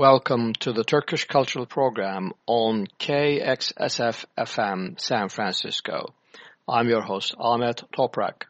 Welcome to the Turkish Cultural Program on KXSF FM San Francisco. I'm your host Ahmet Toprak.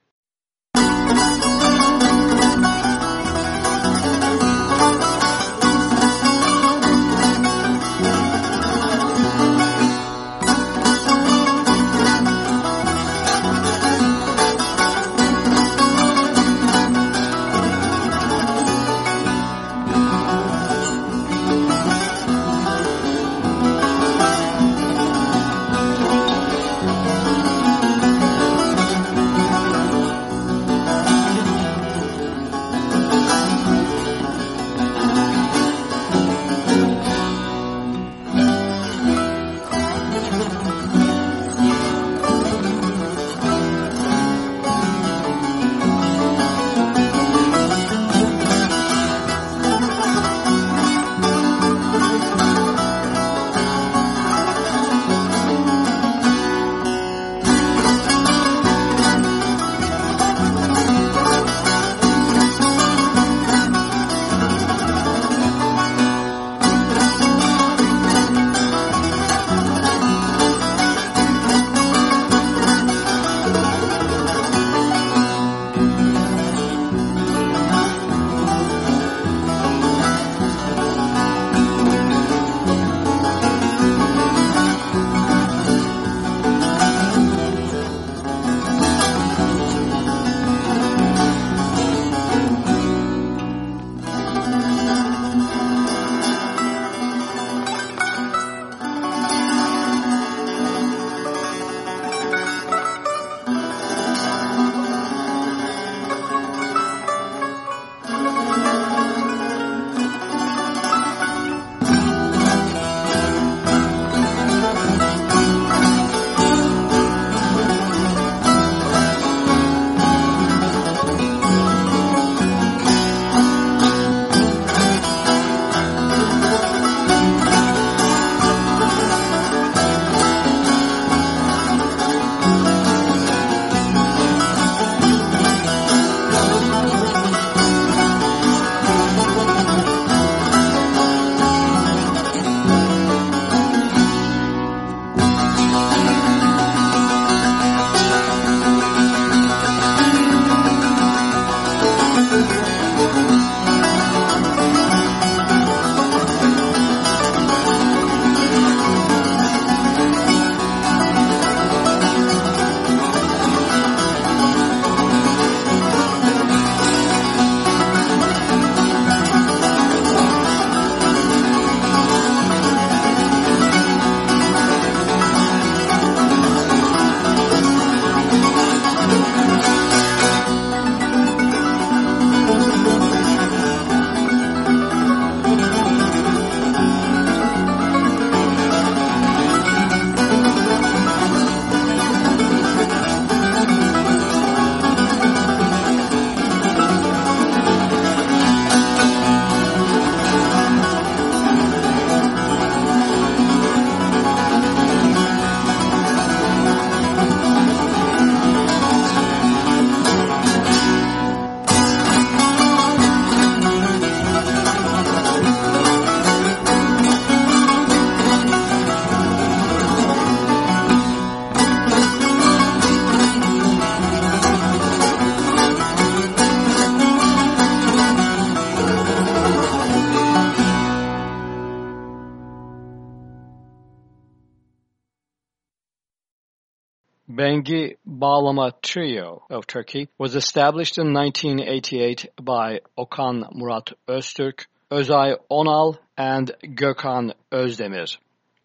Bengi Bağlama Trio of Turkey was established in 1988 by Okan Murat Öztürk, Özay Onal, and Gökhan Özdemir.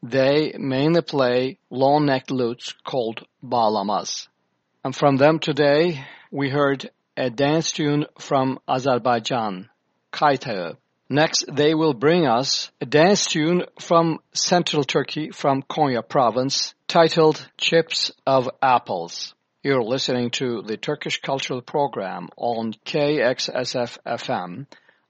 They mainly play long-necked lutes called bağlamas. And from them today, we heard a dance tune from Azerbaijan, Kaytağı. Next, they will bring us a dance tune from central Turkey, from Konya province, titled Chips of Apples. You're listening to the Turkish Cultural Program on KXSF FM.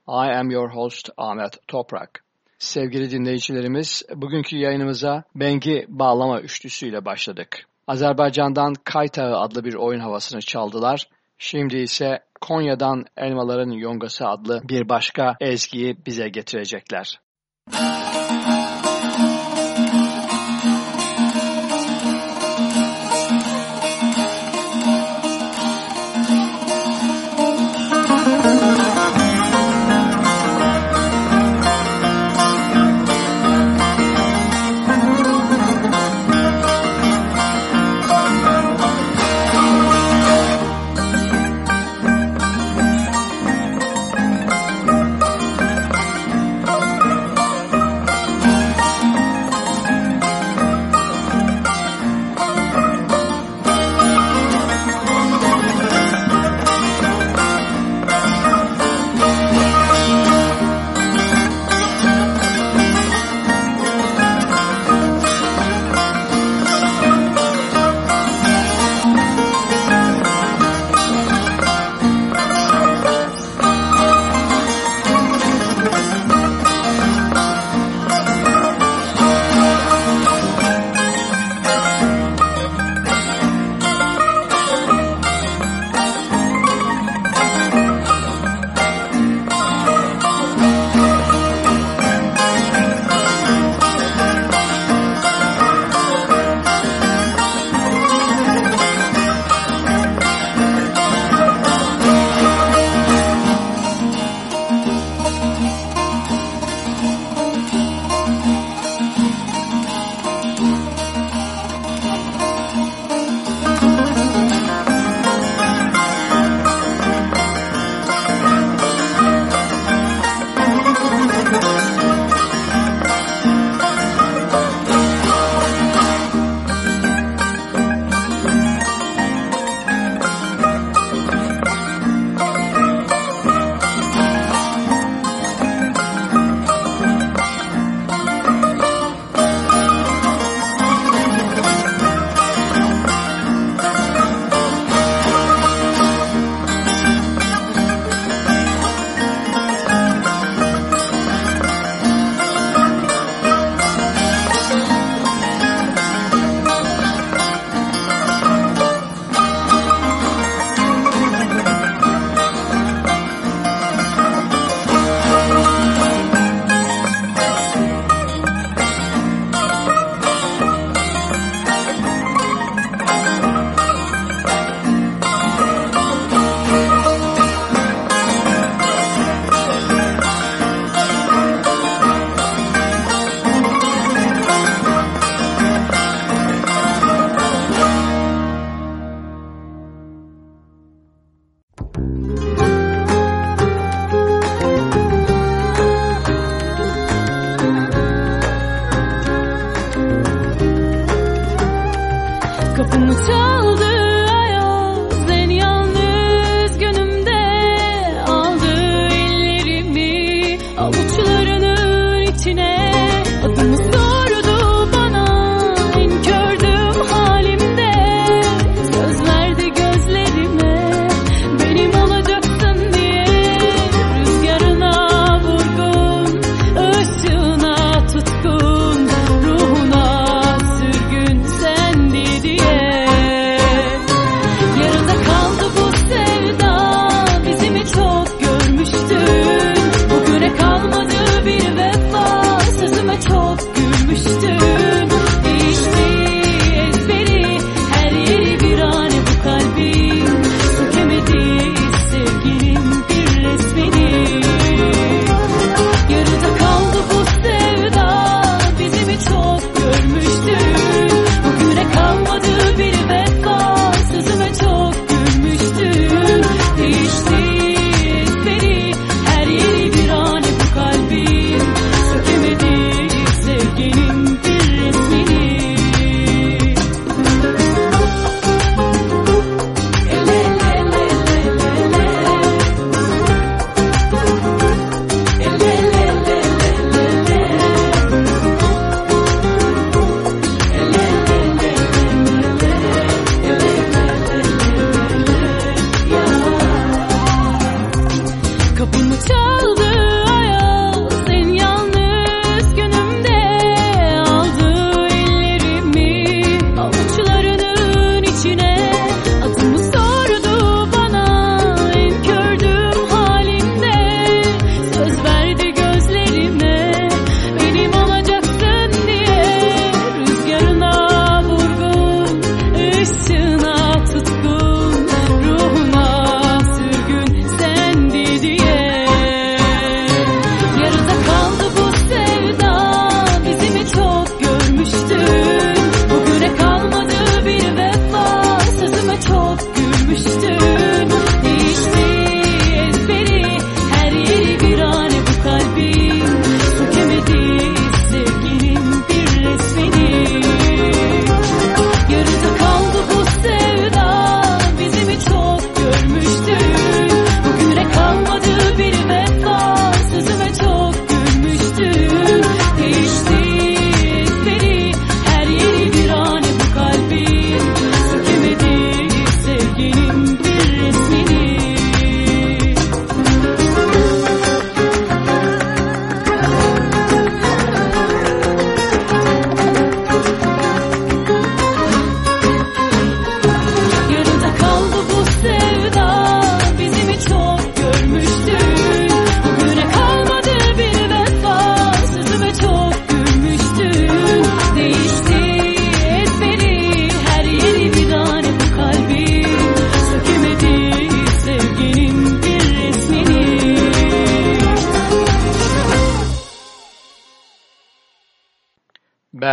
I am your host Ahmet Toprak. Sevgili dinleyicilerimiz, bugünkü yayınımıza Bengi Bağlama Üçlüsüyle başladık. Azerbaycan'dan Kaytağı adlı bir oyun havasını çaldılar. Şimdi ise Konya'dan Elmaların Yongası adlı bir başka ezgiyi bize getirecekler.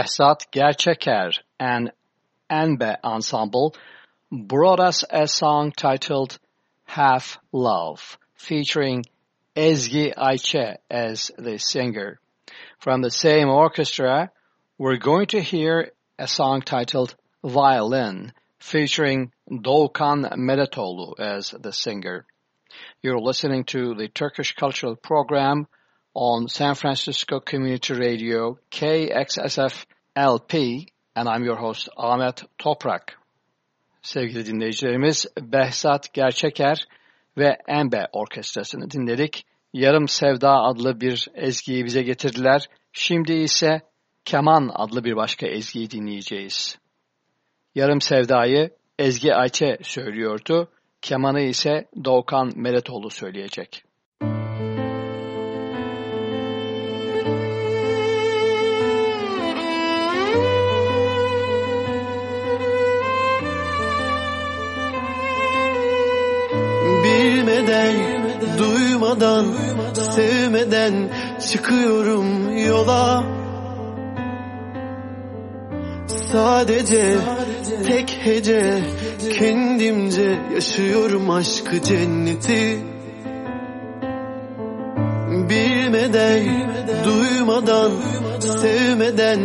Behzat Gerçeker and Enbe Ensemble brought us a song titled Half Love, featuring Ezgi Ayçe as the singer. From the same orchestra, we're going to hear a song titled Violin, featuring Doğukan Medetoğlu as the singer. You're listening to the Turkish Cultural Program on San Francisco Community Radio KXSF LP and I'm your host Ahmet Toprak. Sevgili dinleyicilerimiz Behzat Gerçeker ve Embe Orkestrası'nı dinledik. Yarım Sevda adlı bir ezgiyi bize getirdiler. Şimdi ise Keman adlı bir başka ezgiyi dinleyeceğiz. Yarım Sevda'yı Ezgi Ayçe söylüyordu. Kemanı ise Doğukan Meletoğlu söyleyecek. Bilmeden, duymadan, sevmeden çıkıyorum yola. Sadece tek hece kendimce yaşıyorum aşkı cenneti. Bilmeden, duymadan, sevmeden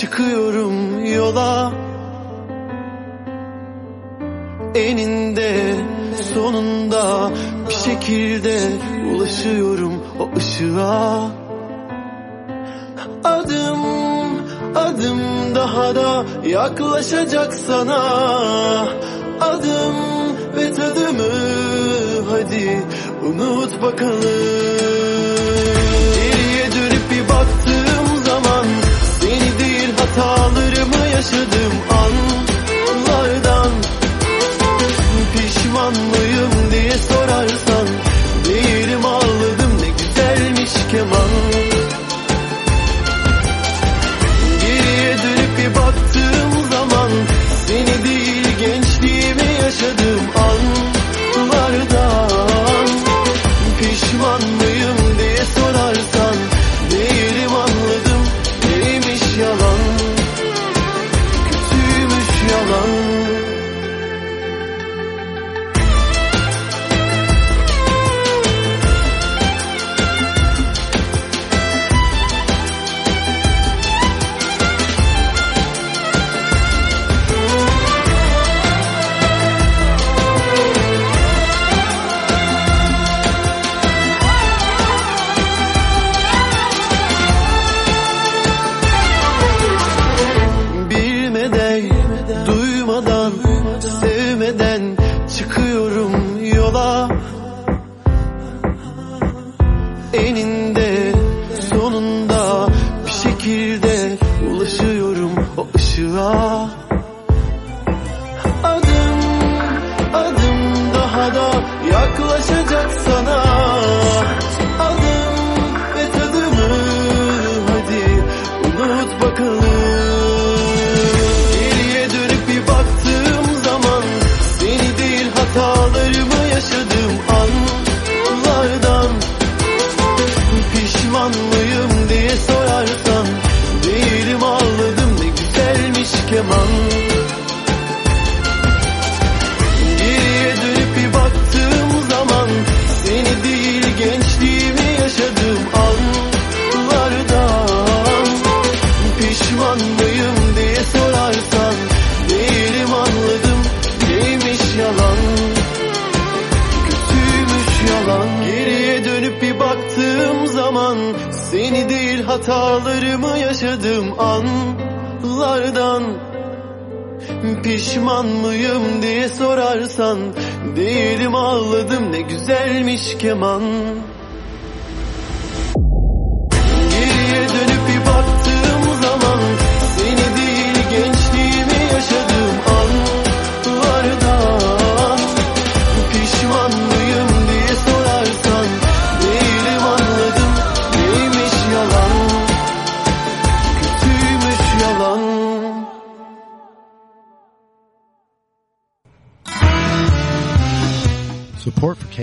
çıkıyorum yola Eninde sonunda bir şekilde ulaşıyorum o ışığa. Adım adım daha da yaklaşacak sana. Adım ve tadımı hadi unut bakalım. Geriye dönüp bir baktığım zaman Seni değil hatalarımı yaşadım o hatalarımı yaşadım anlardan. Pişman mıyım diye sorarsan Değilim ağladım ne güzelmiş keman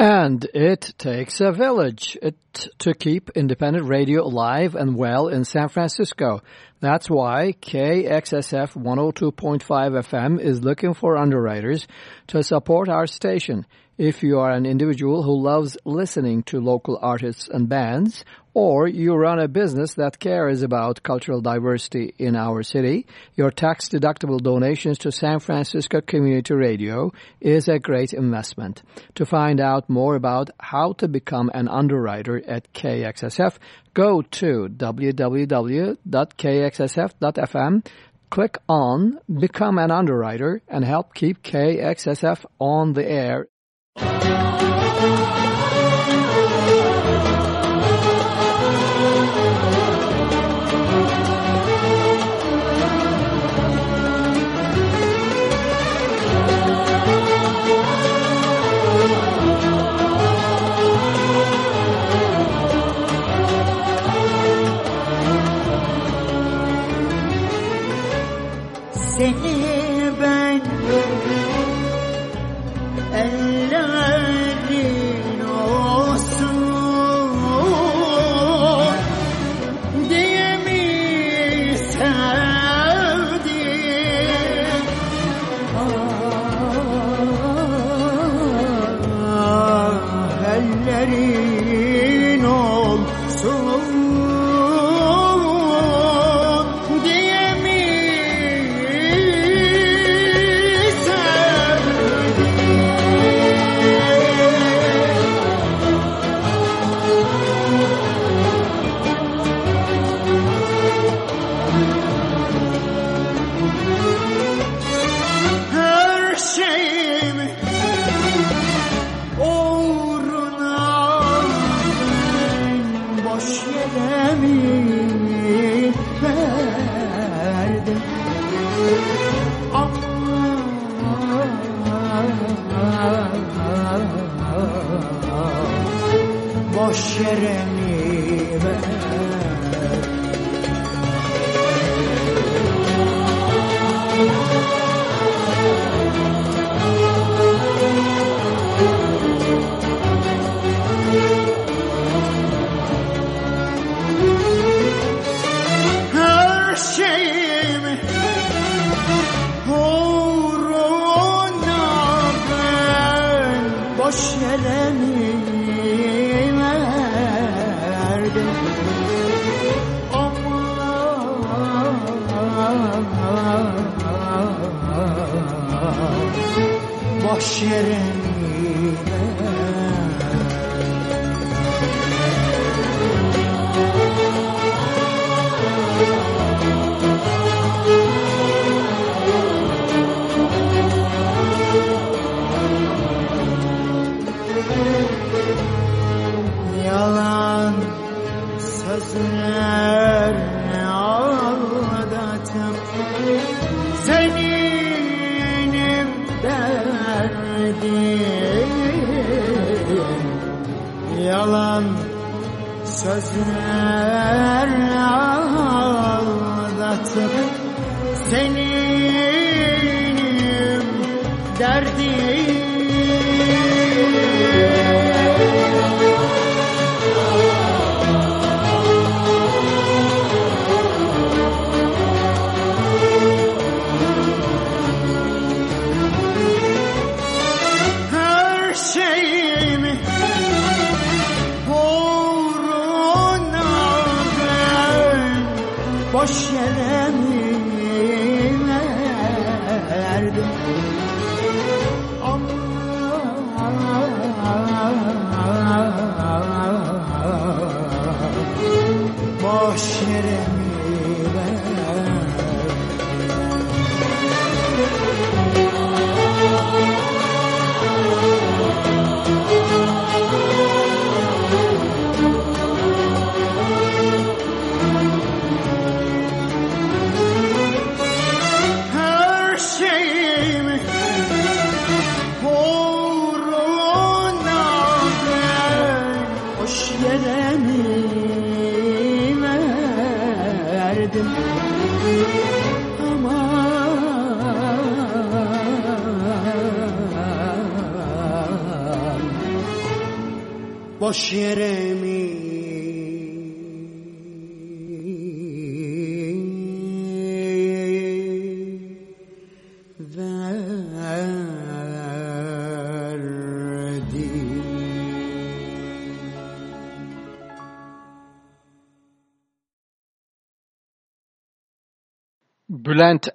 And it takes a village it, to keep independent radio alive and well in San Francisco. That's why KXSF 102.5 FM is looking for underwriters to support our station. If you are an individual who loves listening to local artists and bands, or you run a business that cares about cultural diversity in our city, your tax-deductible donations to San Francisco Community Radio is a great investment. To find out more about how to become an underwriter at KXSF, go to www.kxsf.fm click on Become an Underwriter and help keep KXSF on the air ellerin Bülent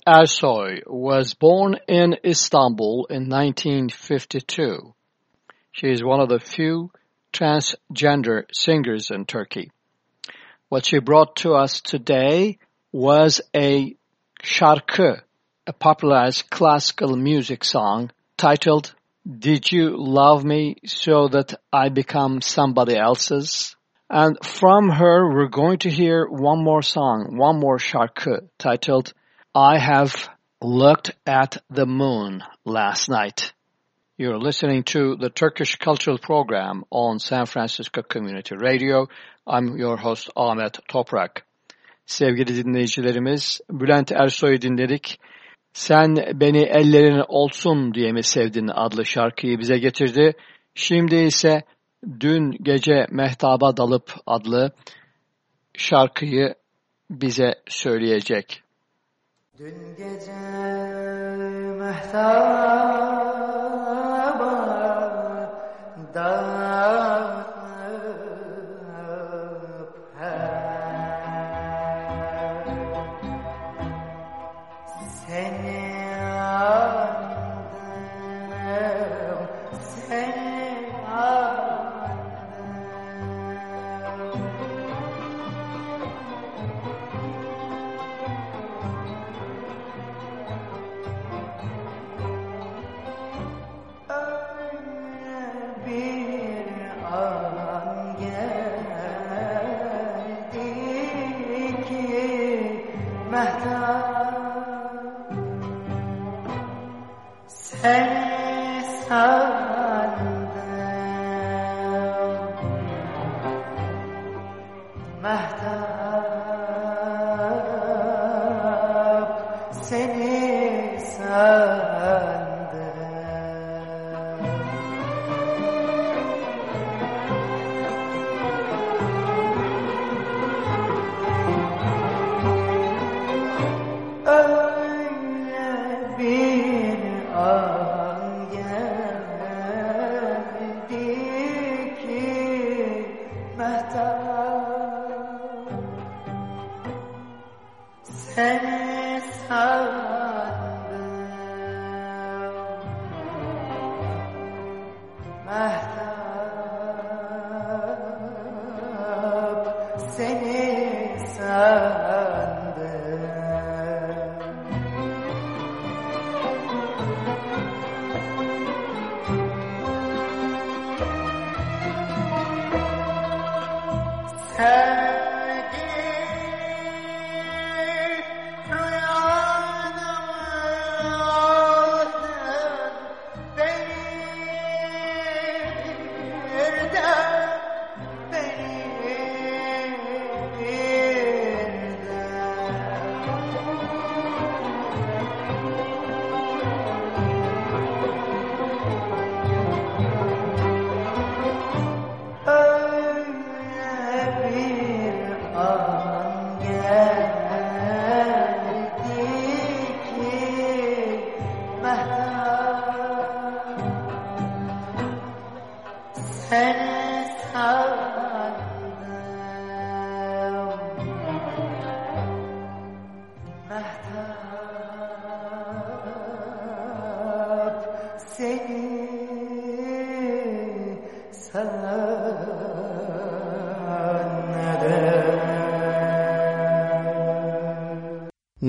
Ersoy was born in Istanbul in 1952. She is one of the few transgender singers in Turkey. What she brought to us today was a şarkı, a popularized classical music song titled Did You Love Me So That I Become Somebody Else's? And from her, we're going to hear one more song, one more şarkı titled I have looked at the moon last night. You're listening to the Turkish Cultural Program on San Francisco Community Radio. I'm your host Ahmet Toprak. Sevgili dinleyicilerimiz, Bülent Ersoy'u dinledik. Sen beni ellerin olsun diye mi sevdin adlı şarkıyı bize getirdi. Şimdi ise dün gece mehtaba dalıp adlı şarkıyı bize söyleyecek. Dün gece mehtaba seni sandım oh.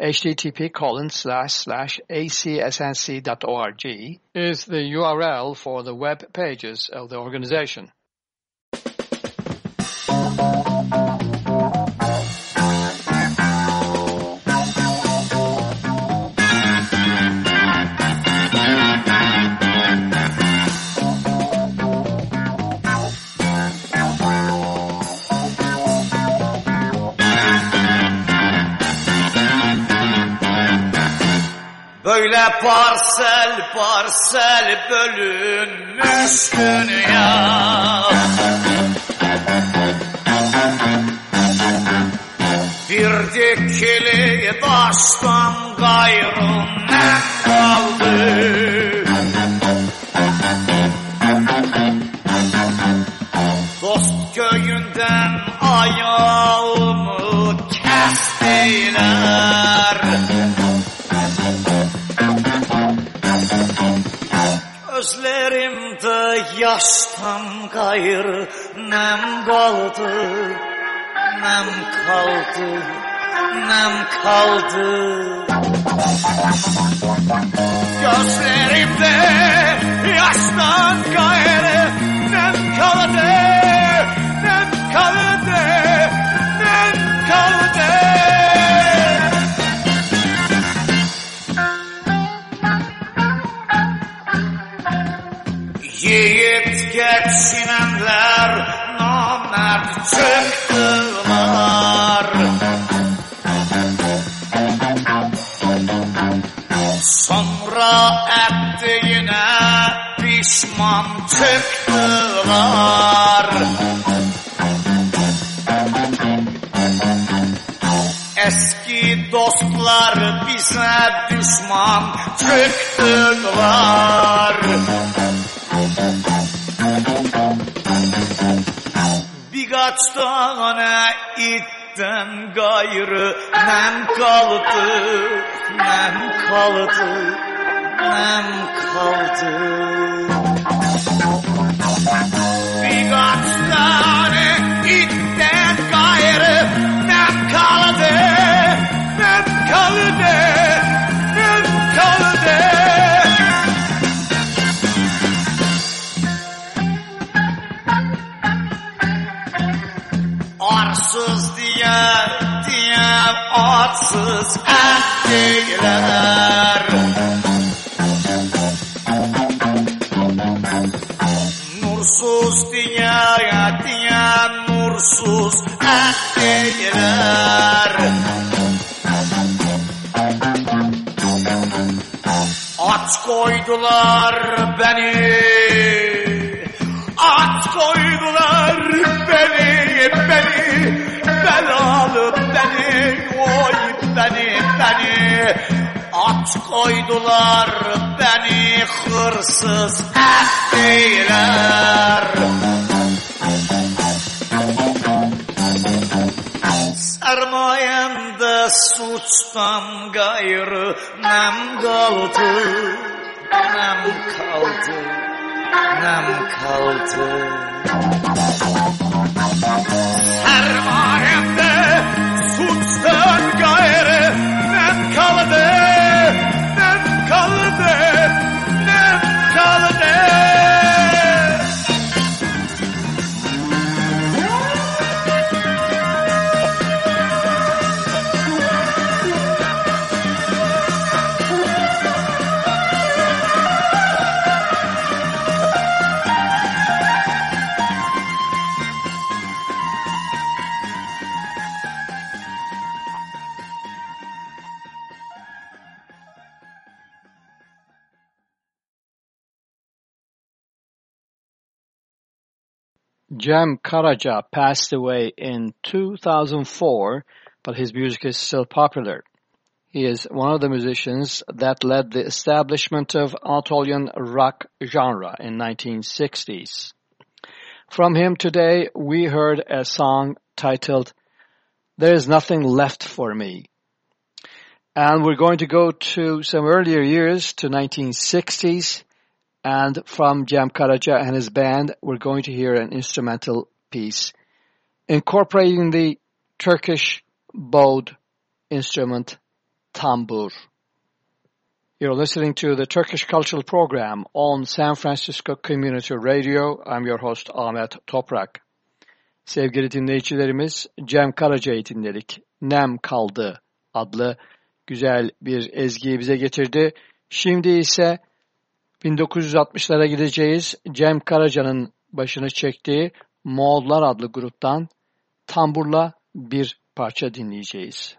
Http colon slash slash acsnc.org is the URL for the web pages of the organization. Böyle parsel parsel bölünmüş dünya. Bir dikili taştan gayrı ne kaldı. Dost köyünden ayağımı kestiler Gözlerimde yaştan gayrı nem kaldı Nem kaldı, nem kaldı. Gözlerimde yaştan gayrı nem kaldı Nem kaldı, nem kaldı Yiğit geçinenler namert çıktılar. Sonra ettiğine pişman çıktılar. Eski dostlar bize düşman çıktılar Tane itten gayrı nem kaldı, nem kaldı, nem kaldı. Birkaç atsız eh değiller. Nursuz dünyaya dünya nursuz eh değiller. At koydular beni beni Aç koydular beni hırsız ettiler Sermayemde suçtan gayrı nem kaldı Nem kaldı Nem kaldı. Sermayemde Cem Karaca passed away in 2004, but his music is still popular. He is one of the musicians that led the establishment of Anatolian rock genre in 1960s. From him today, we heard a song titled There is Nothing Left for Me. And we're going to go to some earlier years, to 1960s, and from Cem Karaca and his band, we're going to hear an instrumental piece incorporating the Turkish bowed instrument tambur. You're listening to the Turkish Cultural Program on San Francisco Community Radio. I'm your host Ahmet Toprak. Sevgili dinleyicilerimiz Cem Karaca'yı dinledik. Nem Kaldı adlı güzel bir ezgiyi bize getirdi. Şimdi ise 1960'lara gideceğiz. Cem Karaca'nın başını çektiği Moğollar adlı gruptan tamburla bir parça dinleyeceğiz.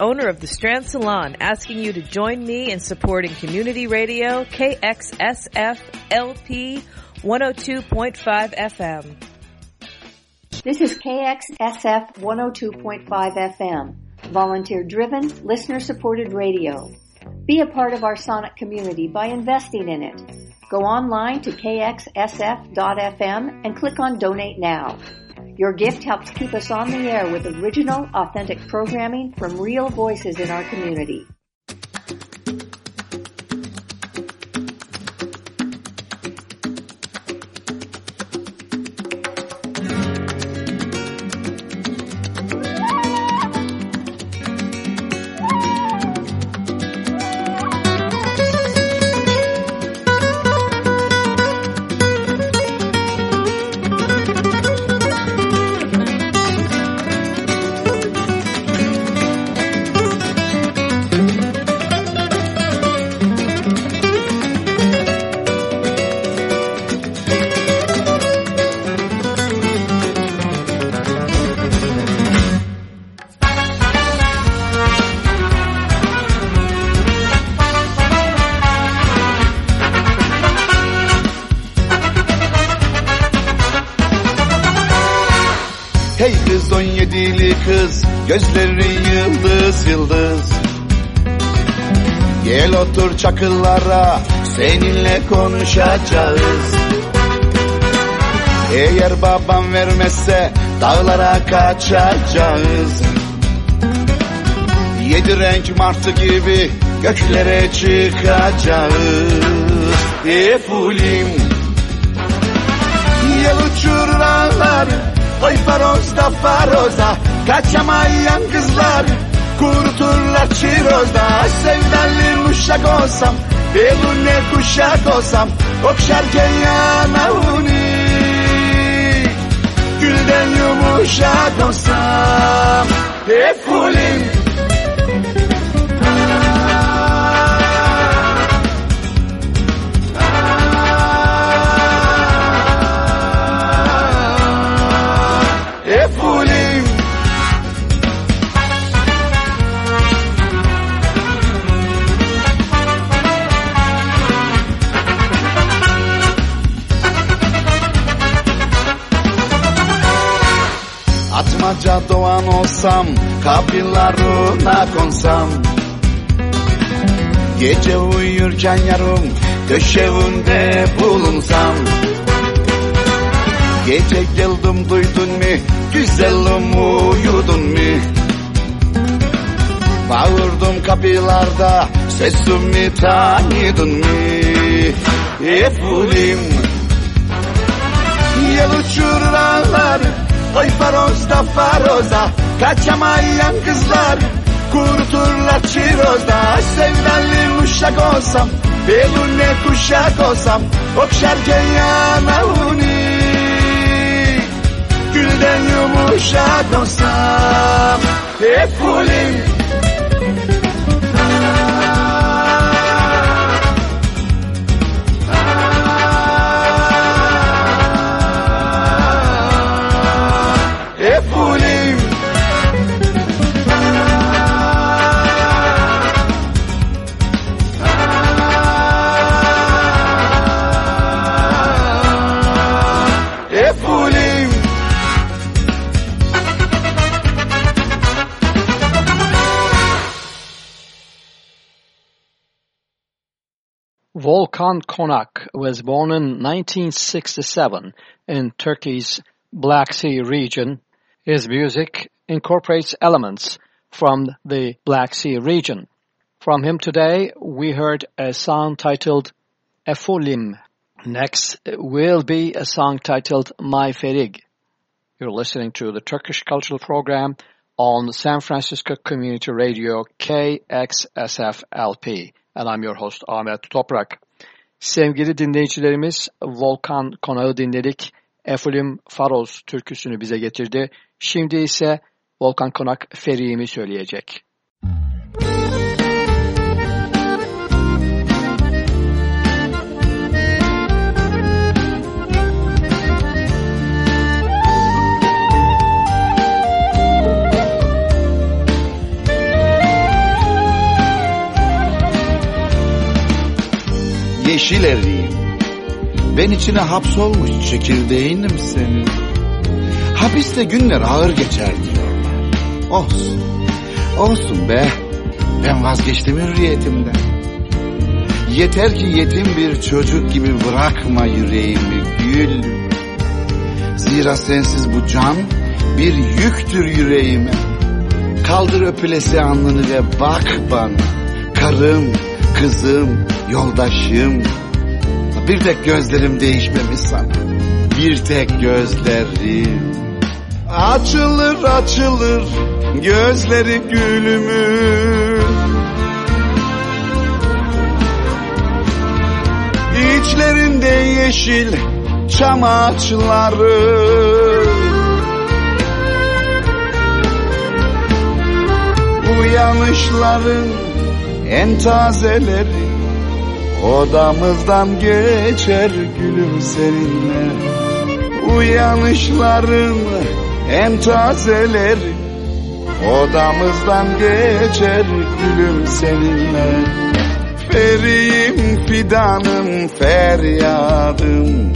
Owner of the Strand Salon, asking you to join me in supporting community radio KXSF LP 102.5 FM. This is KXSF 102.5 FM, volunteer driven, listener supported radio. Be a part of our Sonic community by investing in it. Go online to kxsf.fm and click on Donate Now. Your gift helps keep us on the air with original, authentic programming from real voices in our community. Gözleri yıldız yıldız. Gel otur çakıllara Seninle konuşacağız. Eğer babam vermezse Dağlara kaçacağız. Yedi renk martı gibi Göklere çıkacağız. Efulim Yel uçurur ağları Oy farozda faroza Kaçamayan kızlar Kuruturlar çirozda Sevdalı uşak olsam Belune kuşak olsam Okşarken yanağını Gülden yumuşak olsam Hep fulim olsam Kapılarına konsam. Gece uyurken yarım Döşeğinde bulunsam. Gece geldim duydun mu? Güzelim uyudun mu? Bağırdım kapılarda Sesimi tanıdın mı? Efulim Yel uçurur ağlar Oy farozda faroza Kaçamayan kızlar Kuruturlar çirozda Sevdalı uşak olsam Belune kuşak olsam Okşarken yanağını Gülden yumuşak olsam Hep fulim Volkan Konak was born in 1967 in Turkey's Black Sea region. His music incorporates elements from the Black Sea region. From him today, we heard a song titled Efulim. Next will be a song titled My Ferig. You're listening to the Turkish Cultural Program on San Francisco Community Radio KXSFLP. And I'm your host Ahmet Toprak. Sevgili dinleyicilerimiz Volkan Konağı dinledik. Efulim Faroz türküsünü bize getirdi. Şimdi ise Volkan Konak Feri'imi söyleyecek. Yeşil eriyim Ben içine hapsolmuş çekirdeğinim senin. Hapiste günler ağır geçer diyorlar. Olsun Olsun be. Ben vazgeçtim hürriyetimden. Yeter ki yetim bir çocuk gibi bırakma yüreğimi gül. Zira sensiz bu can bir yüktür yüreğime. Kaldır öpülesi alnını ve bak bana Karım, kızım, yoldaşım. Bir tek gözlerim değişmemiş sana. Bir tek gözlerim. Açılır açılır gözleri gülümün İçlerinde yeşil çam ağaçları. Uyanışların en tazeleri Odamızdan geçer gülüm seninle. Uyanışların en tazeleri Odamızdan geçer gülüm seninle. Feriyim fidanım feryadım.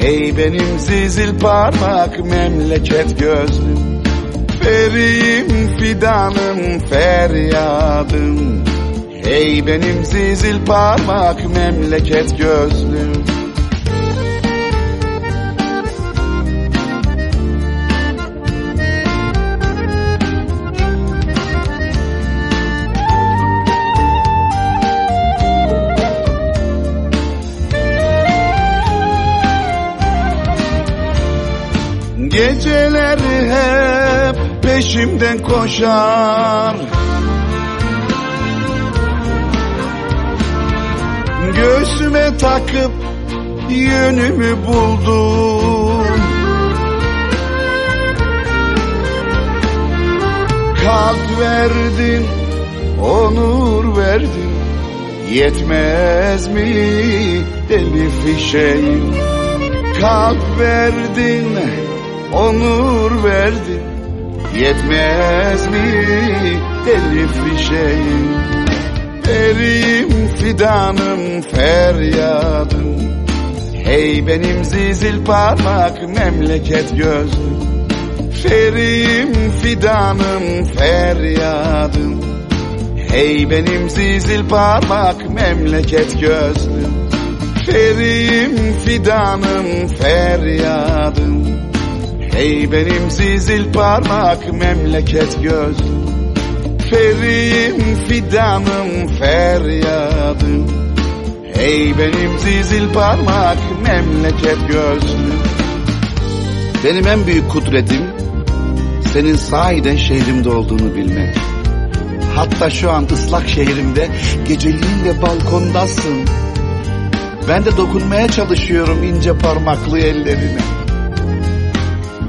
Hey benim zizil parmak memleket gözlüm. Feriyim fidanım feryadım Hey benim zizil parmak memleket gözlüm. Geceler hep peşimden koşar Göğsüme takıp yönümü buldum. Kalp verdin, onur verdin. Yetmez mi deli fişeğim? Kalp verdin, onur verdin. Yetmez mi deli fişeğim Erim fidanım feryadım Hey benim zizil parmak memleket gözlüm. Ferim fidanım feryadım Hey benim zizil parmak memleket gözlüm. Ferim fidanım feryadım Hey benim zizil parmak memleket gözlüm Ferim fidanım feryadım Hey benim zizil parmak memleket gözlüm Benim en büyük kudretim Senin sahiden şehrimde olduğunu bilmek. Hatta şu an ıslak şehrimde Geceliğin de balkondasın. Ben de dokunmaya çalışıyorum ince parmaklı ellerine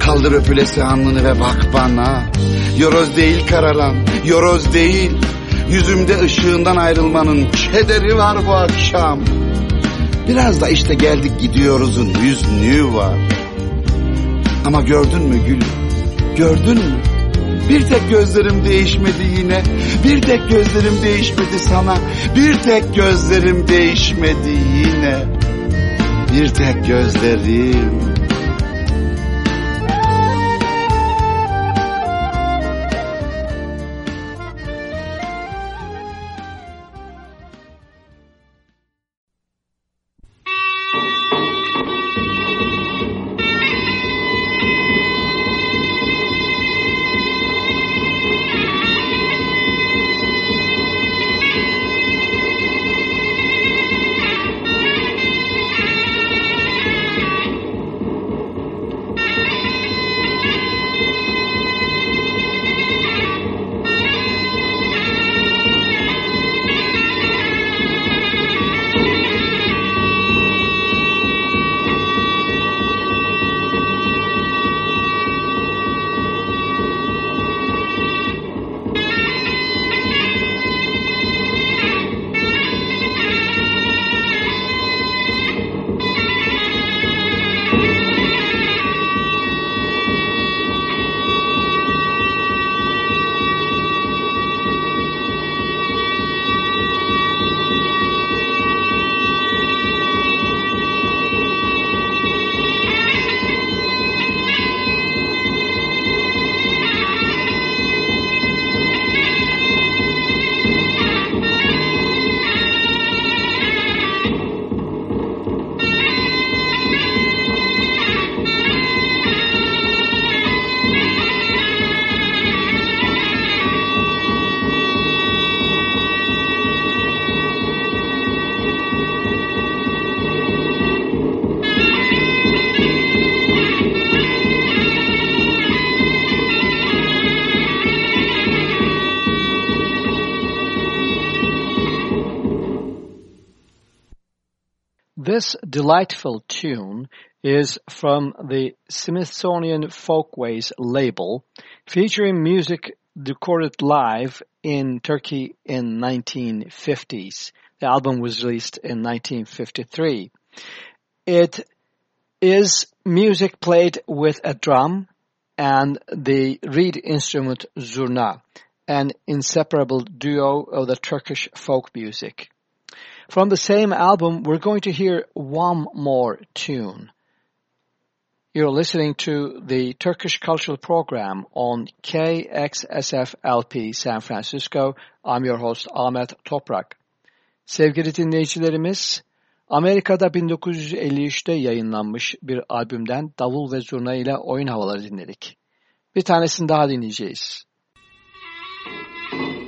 Kaldır öpülesi alnını ve bak bana. Yoroz değil kararan, yoroz değil. Yüzümde ışığından ayrılmanın kederi var bu akşam. Biraz da işte geldik gidiyoruzun hüznü var. Ama gördün mü gül, gördün mü? Bir tek gözlerim değişmedi yine. Bir tek gözlerim değişmedi sana. Bir tek gözlerim değişmedi yine. Bir tek gözlerim This delightful tune is from the Smithsonian Folkways label, featuring music recorded live in Turkey in 1950s. The album was released in 1953. It is music played with a drum and the reed instrument zurna, an inseparable duo of the Turkish folk music. From the same album, we're going to hear one more tune. You're listening to the Turkish Cultural Program on KXSF LP San Francisco. I'm your host Ahmet Toprak. Sevgili dinleyicilerimiz, Amerika'da 1953'te yayınlanmış bir albümden davul ve zurna ile oyun havaları dinledik. Bir tanesini daha dinleyeceğiz. Back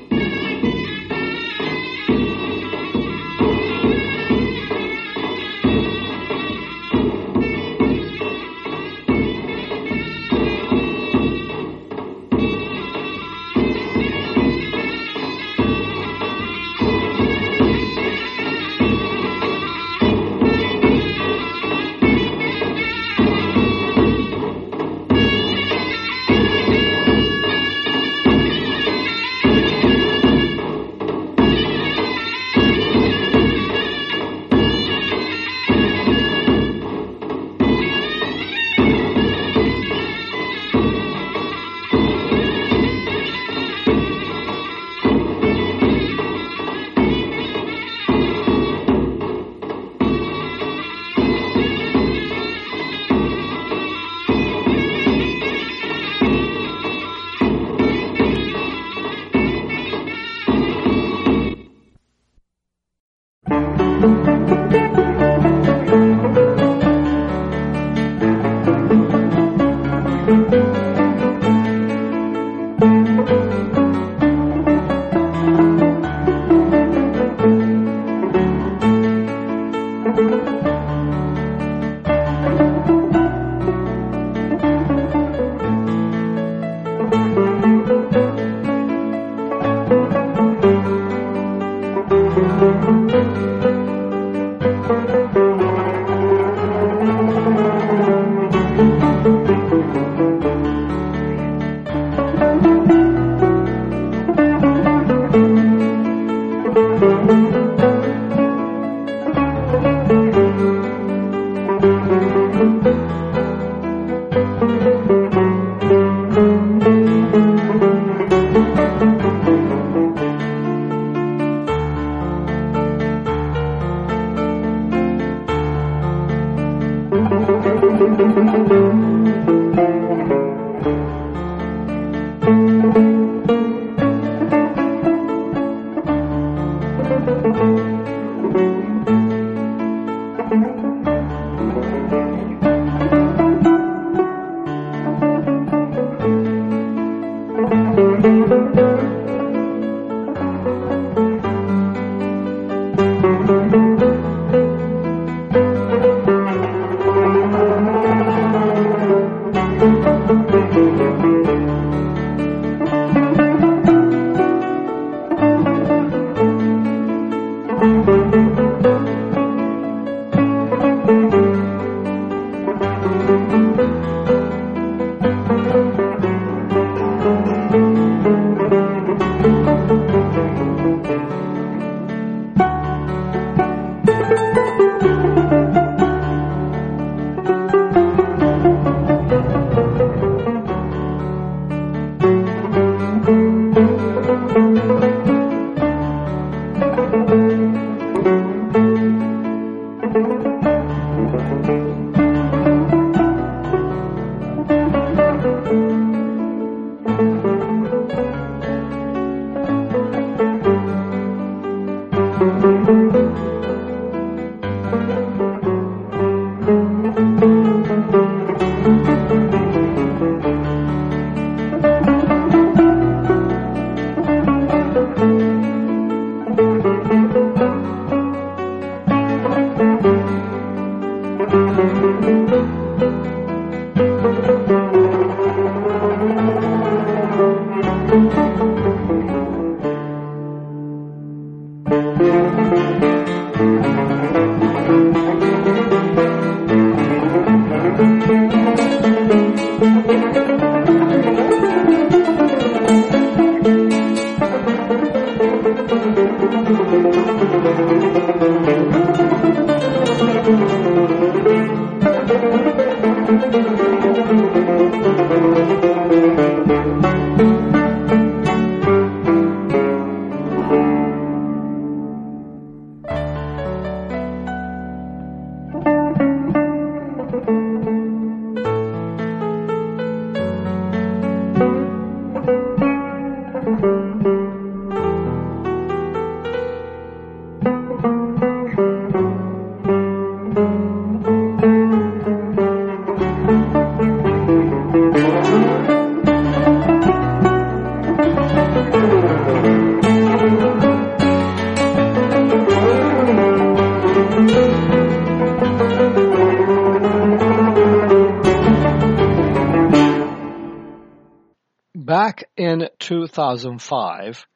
2005,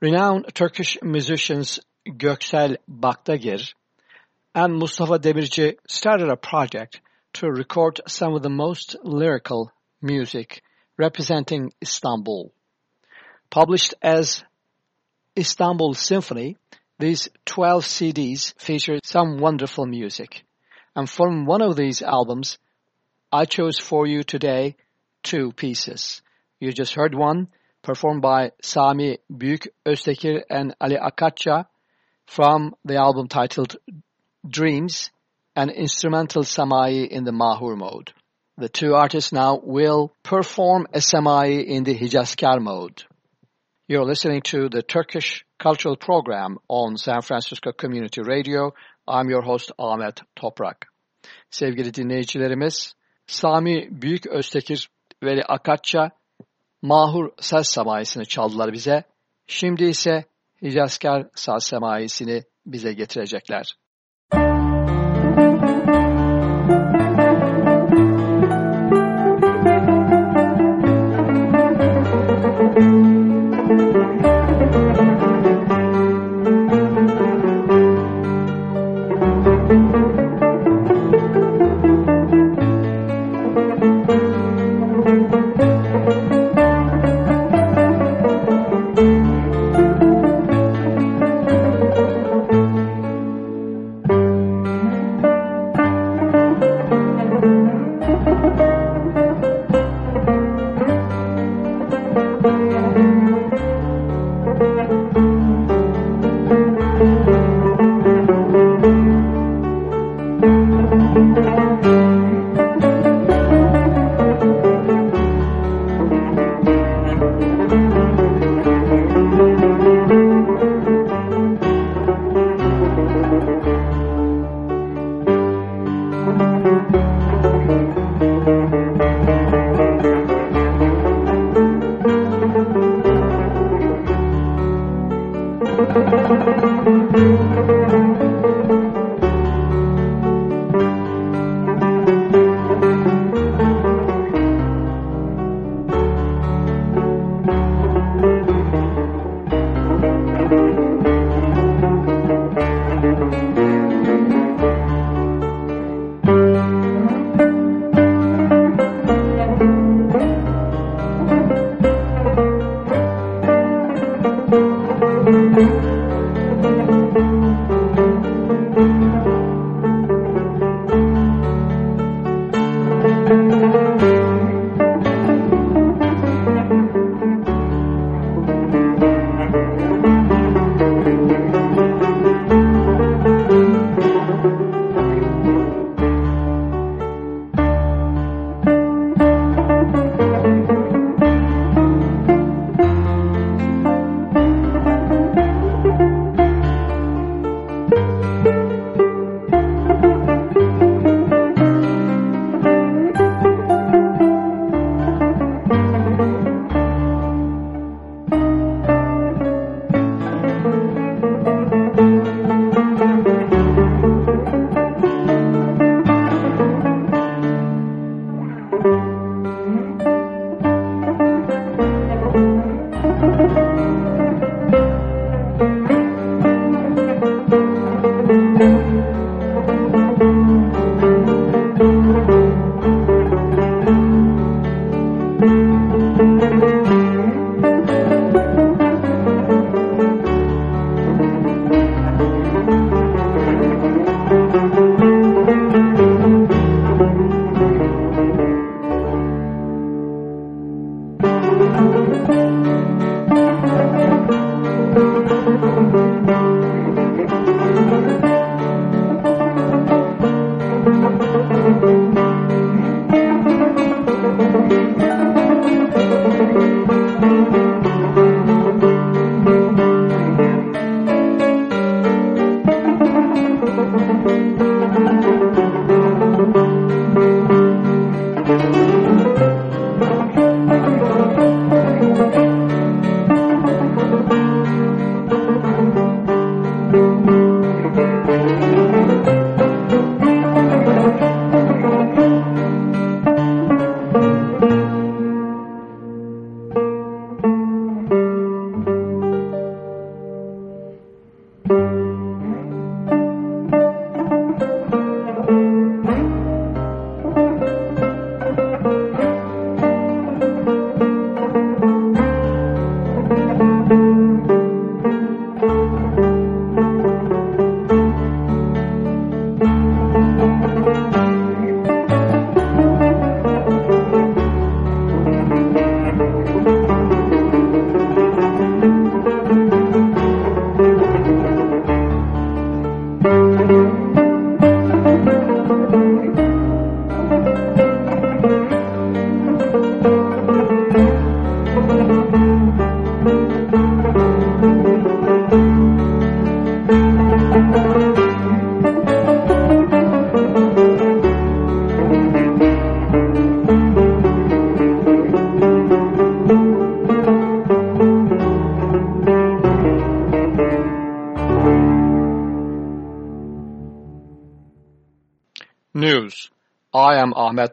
renowned Turkish musicians Göksel Baktagir and Mustafa Demirci started a project to record some of the most lyrical music representing Istanbul. Published as Istanbul Symphony, these 12 CDs feature some wonderful music. And from one of these albums, I chose for you today two pieces. You just heard one performed by Sami Büyük Öztekir and Ali Akatça from the album titled Dreams and instrumental Samai in the Mahur mode. The two artists now will perform a Samai in the Hijazkar mode. You're listening to the Turkish Cultural Program on San Francisco Community Radio. I'm your host Ahmet Toprak. Sevgili dinleyicilerimiz, Sami Büyüköztekir ve Akatça Mahur Saz Semaisini çaldılar bize. Şimdi ise Hicazkar Saz Semaisini bize getirecekler.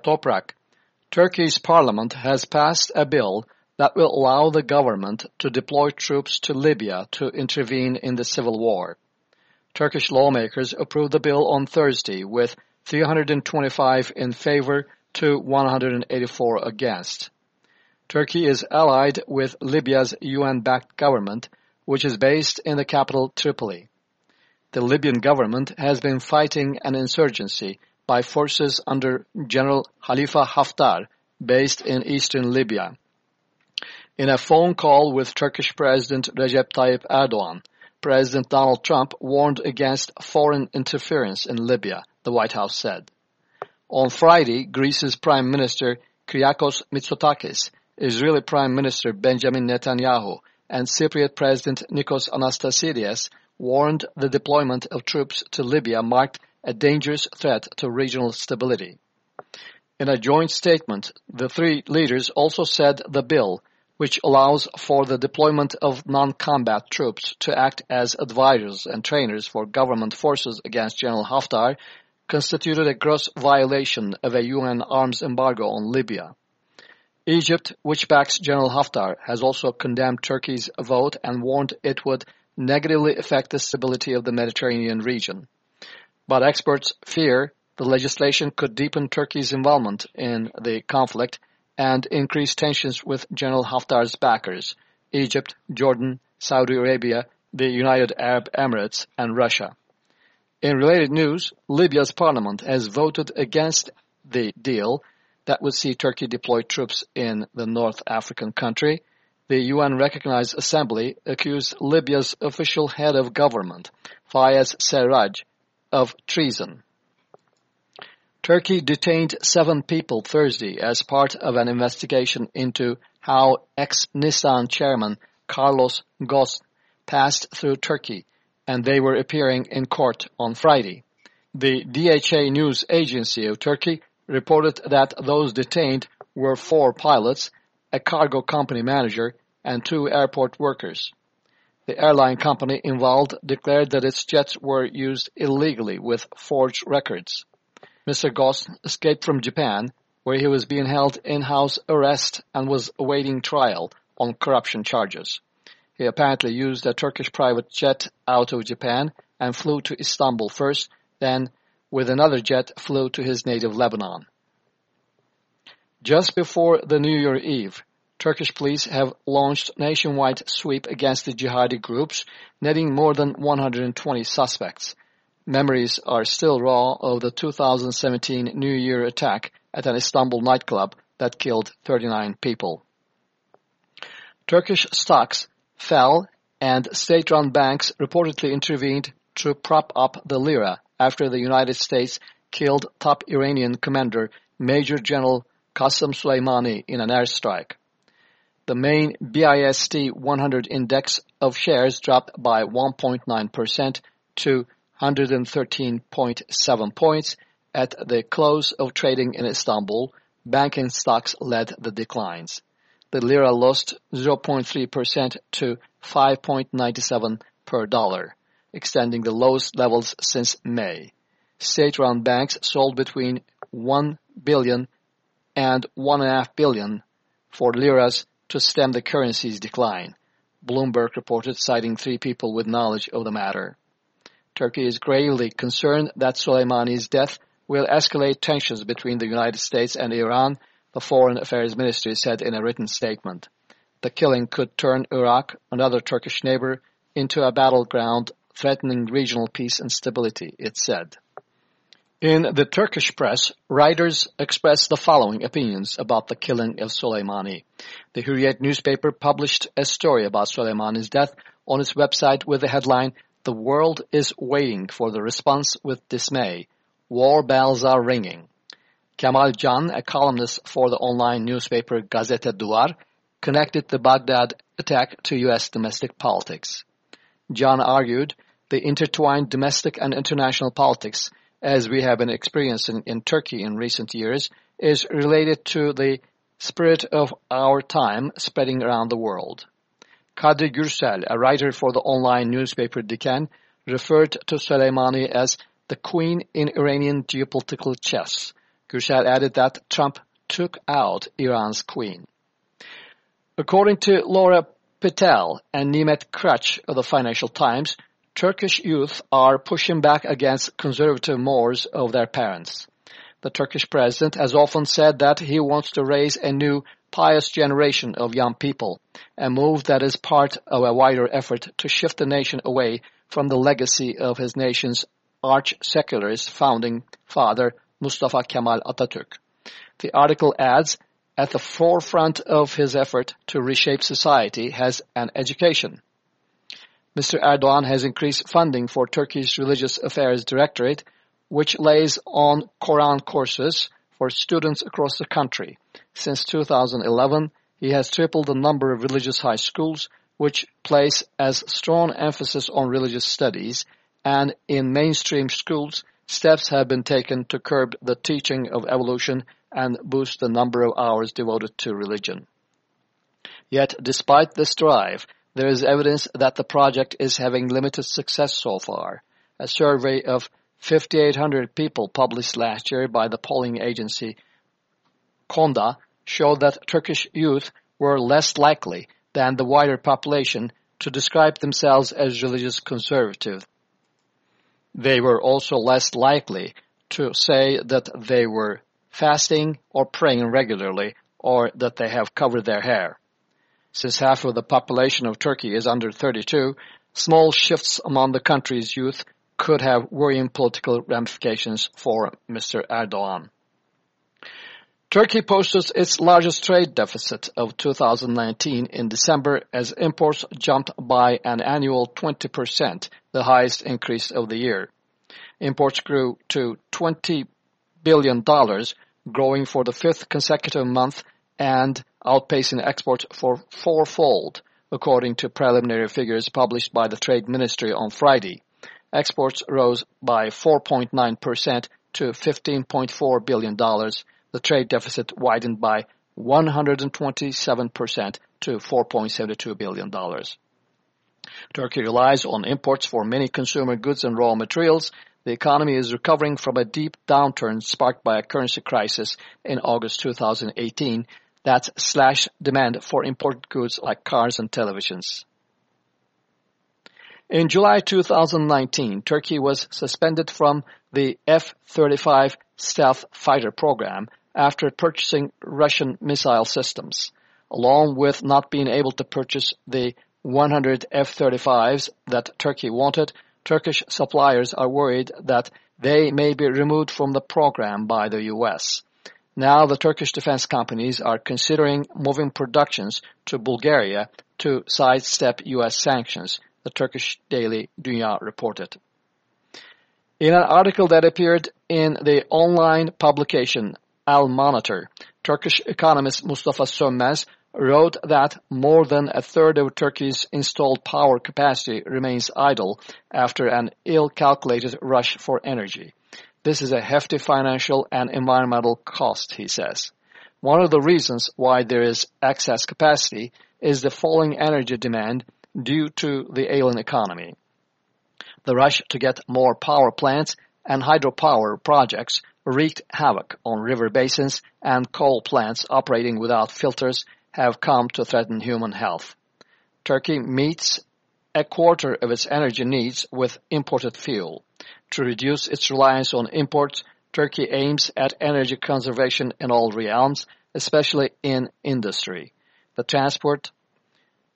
Toprak. Turkey's parliament has passed a bill that will allow the government to deploy troops to Libya to intervene in the civil war. Turkish lawmakers approved the bill on Thursday with 325 in favor to 184 against. Turkey is allied with Libya's UN-backed government, which is based in the capital Tripoli. The Libyan government has been fighting an insurgency by forces under General Khalifa Haftar, based in eastern Libya. In a phone call with Turkish President Recep Tayyip Erdogan, President Donald Trump warned against foreign interference in Libya, the White House said. On Friday, Greece's Prime Minister Kyriakos Mitsotakis, Israeli Prime Minister Benjamin Netanyahu, and Cypriot President Nikos Anastasiades warned the deployment of troops to Libya marked a dangerous threat to regional stability. In a joint statement, the three leaders also said the bill, which allows for the deployment of non-combat troops to act as advisors and trainers for government forces against General Haftar, constituted a gross violation of a UN arms embargo on Libya. Egypt, which backs General Haftar, has also condemned Turkey's vote and warned it would negatively affect the stability of the Mediterranean region. But experts fear the legislation could deepen Turkey's involvement in the conflict and increase tensions with General Haftar's backers, Egypt, Jordan, Saudi Arabia, the United Arab Emirates, and Russia. In related news, Libya's parliament has voted against the deal that would see Turkey deploy troops in the North African country, the UN-recognized assembly accused Libya's official head of government, Fayez Sarraj, of treason. Turkey detained seven people Thursday as part of an investigation into how ex-Nissan chairman Carlos Ghosn passed through Turkey, and they were appearing in court on Friday. The DHA news agency of Turkey reported that those detained were four pilots a cargo company manager, and two airport workers. The airline company involved declared that its jets were used illegally with forged records. Mr. Ghosn escaped from Japan, where he was being held in-house arrest and was awaiting trial on corruption charges. He apparently used a Turkish private jet out of Japan and flew to Istanbul first, then with another jet flew to his native Lebanon. Just before the New Year Eve, Turkish police have launched nationwide sweep against the jihadi groups, netting more than 120 suspects. Memories are still raw of the 2017 New Year attack at an Istanbul nightclub that killed 39 people. Turkish stocks fell and state-run banks reportedly intervened to prop up the lira after the United States killed top Iranian commander Major General Qasem Soleimani in an airstrike. The main BIST 100 index of shares dropped by 1.9% to 113.7 points at the close of trading in Istanbul. Banking stocks led the declines. The lira lost 0.3% to 5.97 per dollar, extending the lowest levels since May. State-run banks sold between 1 billion and 1.5 billion for liras to stem the currency's decline, Bloomberg reported citing three people with knowledge of the matter. Turkey is gravely concerned that Soleimani's death will escalate tensions between the United States and Iran, the Foreign Affairs Ministry said in a written statement. The killing could turn Iraq, another Turkish neighbor, into a battleground threatening regional peace and stability, it said. In the Turkish press, writers expressed the following opinions about the killing of Soleimani. The Hurriyet newspaper published a story about Soleimani's death on its website with the headline, The world is waiting for the response with dismay. War bells are ringing. Kemal Can, a columnist for the online newspaper Gazete Duvar, connected the Baghdad attack to U.S. domestic politics. Can argued the intertwined domestic and international politics as we have been experiencing in Turkey in recent years, is related to the spirit of our time spreading around the world. Kadri Gürsel, a writer for the online newspaper Diken, referred to Soleimani as the queen in Iranian geopolitical chess. Gürsel added that Trump took out Iran's queen. According to Laura Pitel and Nimet Kıraç of the Financial Times, Turkish youth are pushing back against conservative mores of their parents. The Turkish president has often said that he wants to raise a new pious generation of young people, a move that is part of a wider effort to shift the nation away from the legacy of his nation's arch-secularist founding father, Mustafa Kemal Atatürk. The article adds, at the forefront of his effort to reshape society has an education. Mr. Erdogan has increased funding for Turkey's Religious Affairs Directorate, which lays on Quran courses for students across the country. Since 2011, he has tripled the number of religious high schools, which place as strong emphasis on religious studies, and in mainstream schools, steps have been taken to curb the teaching of evolution and boost the number of hours devoted to religion. Yet, despite this drive, there is evidence that the project is having limited success so far. A survey of 5,800 people published last year by the polling agency Konda showed that Turkish youth were less likely than the wider population to describe themselves as religious conservative. They were also less likely to say that they were fasting or praying regularly or that they have covered their hair. Since half of the population of Turkey is under 32, small shifts among the country's youth could have worrying political ramifications for Mr. Erdogan. Turkey posted its largest trade deficit of 2019 in December as imports jumped by an annual 20%, the highest increase of the year. Imports grew to $20 billion, growing for the fifth consecutive month and outpacing exports for fourfold, according to preliminary figures published by the Trade Ministry on Friday. Exports rose by 4.9% to $15.4 billion. The trade deficit widened by 127% to $4.72 billion. Turkey relies on imports for many consumer goods and raw materials. The economy is recovering from a deep downturn sparked by a currency crisis in August 2018 that slash demand for imported goods like cars and televisions. In July 2019, Turkey was suspended from the F-35 stealth fighter program after purchasing Russian missile systems. Along with not being able to purchase the 100 F-35s that Turkey wanted, Turkish suppliers are worried that they may be removed from the program by the U.S. Now the Turkish defense companies are considering moving productions to Bulgaria to sidestep U.S. sanctions, the Turkish daily Dünya reported. In an article that appeared in the online publication Al Monitor, Turkish economist Mustafa Sönmez wrote that more than a third of Turkey's installed power capacity remains idle after an ill-calculated rush for energy. This is a hefty financial and environmental cost, he says. One of the reasons why there is excess capacity is the falling energy demand due to the ailing economy. The rush to get more power plants and hydropower projects wreaked havoc on river basins and coal plants operating without filters have come to threaten human health. Turkey meets a quarter of its energy needs with imported fuel. To reduce its reliance on imports, Turkey aims at energy conservation in all realms, especially in industry, the transport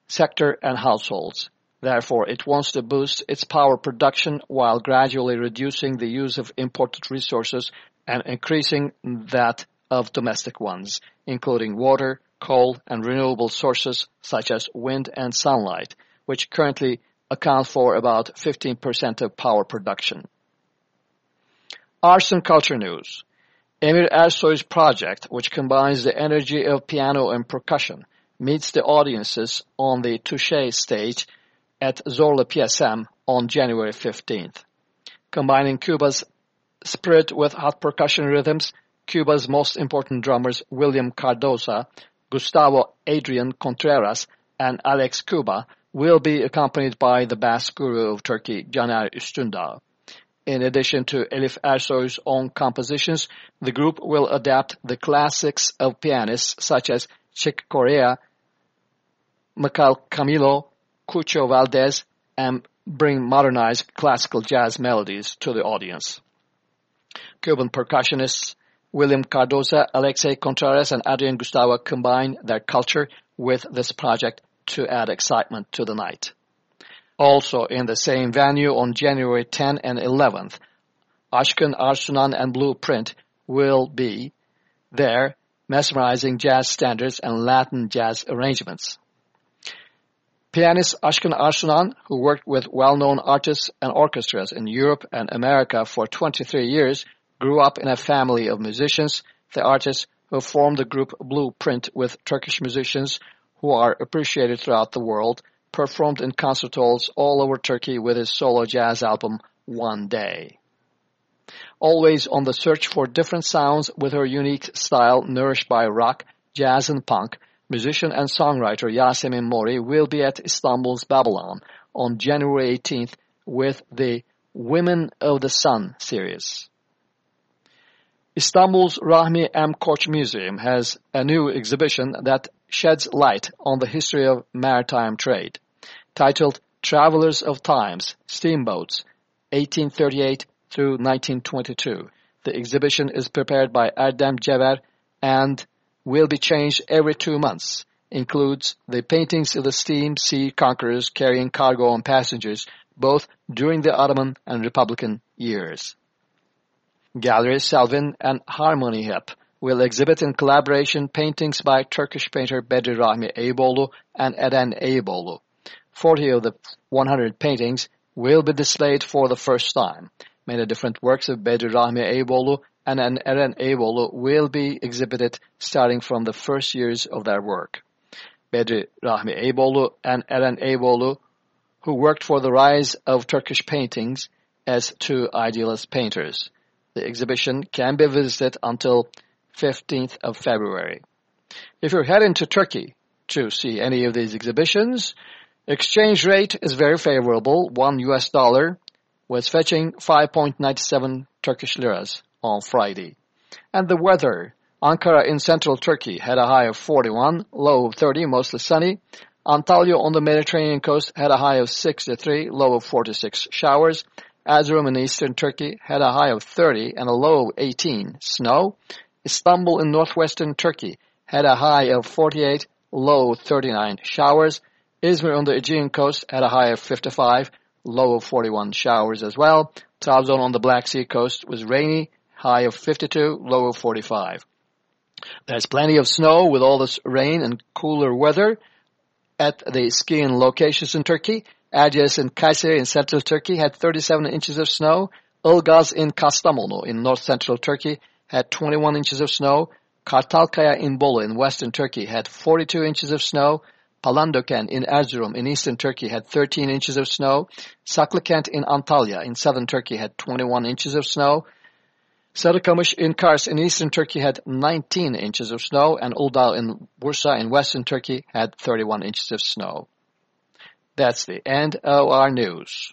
sector and households. Therefore, it wants to boost its power production while gradually reducing the use of imported resources and increasing that of domestic ones, including water, coal, and renewable sources such as wind and sunlight, which currently account for about 15% of power production. Arts and Culture News Emir Ersoy's project, which combines the energy of piano and percussion, meets the audiences on the Touche stage at Zorlu PSM on January 15th. Combining Cuba's spirit with hot percussion rhythms, Cuba's most important drummers William Cardoza, Gustavo Adrian Contreras, and Alex Cuba will be accompanied by the bass guru of Turkey, Caner Üstündağ. In addition to Elif Ersoy's own compositions, the group will adapt the classics of pianists such as Chick Corea, Mikhail Camilo, Chucho Valdés, and bring modernized classical jazz melodies to the audience. Cuban percussionists William Cardoza, Alexei Contreras, and Adrian Gustavo combine their culture with this project to add excitement to the night. Also in the same venue on January 10 and 11th, Ashkın Arsunan and Blueprint will be there mesmerizing jazz standards and Latin jazz arrangements. Pianist Ashkın Arsunan, who worked with well-known artists and orchestras in Europe and America for 23 years, grew up in a family of musicians. The artists who formed the group Blueprint with Turkish musicians who are appreciated throughout the world, performed in concert halls all over Turkey with his solo jazz album One Day. Always on the search for different sounds with her unique style nourished by rock, jazz and punk, musician and songwriter Yasemin Mori will be at Istanbul's Babylon on January 18th with the Women of the Sun series. Istanbul's Rahmi M. Koç Museum has a new exhibition that sheds light on the history of maritime trade. Titled Travelers of Times, Steamboats, 1838 through 1922. The exhibition is prepared by Erdem Cever and will be changed every two months. Includes the paintings of the steam sea conquerors carrying cargo and passengers, both during the Ottoman and Republican years. Gallery Selvin and Harmony Hep will exhibit in collaboration paintings by Turkish painter Bedri Rahmi Eyüboğlu and Eren Eyüboğlu. 40 of the 100 paintings will be displayed for the first time. Many different works of Bedri Rahmi Eyüboğlu and Eren Eyüboğlu will be exhibited starting from the first years of their work. Bedri Rahmi Eyüboğlu and Eren Eyüboğlu, who worked for the rise of Turkish paintings as two idealist painters. The exhibition can be visited until 15th of February. If you're heading to Turkey to see any of these exhibitions, exchange rate is very favorable. One US dollar was fetching 5.97 Turkish liras on Friday. And the weather, Ankara in central Turkey had a high of 41, low of 30, mostly sunny. Antalya on the Mediterranean coast had a high of 63, low of 46 showers. Erzurum in eastern Turkey had a high of 30 and a low of 18, snow. Istanbul in northwestern Turkey had a high of 48, low 39 showers. Izmir on the Aegean coast had a high of 55, low of 41 showers as well. Trabzon on the Black Sea coast was rainy, high of 52, low of 45. There's plenty of snow with all this rain and cooler weather at the skiing locations in Turkey. Erciyes and Kayseri in central Turkey had 37 inches of snow. Ilgaz in Kastamonu in north central Turkey had 21 inches of snow. Kartalkaya in Bolu in western Turkey had 42 inches of snow. Palandöken in Erzurum in eastern Turkey had 13 inches of snow. Saklıkent in Antalya in southern Turkey had 21 inches of snow. Sarıkamış in Kars in eastern Turkey had 19 inches of snow, and Uludağ in Bursa in western Turkey had 31 inches of snow. That's the end of our news.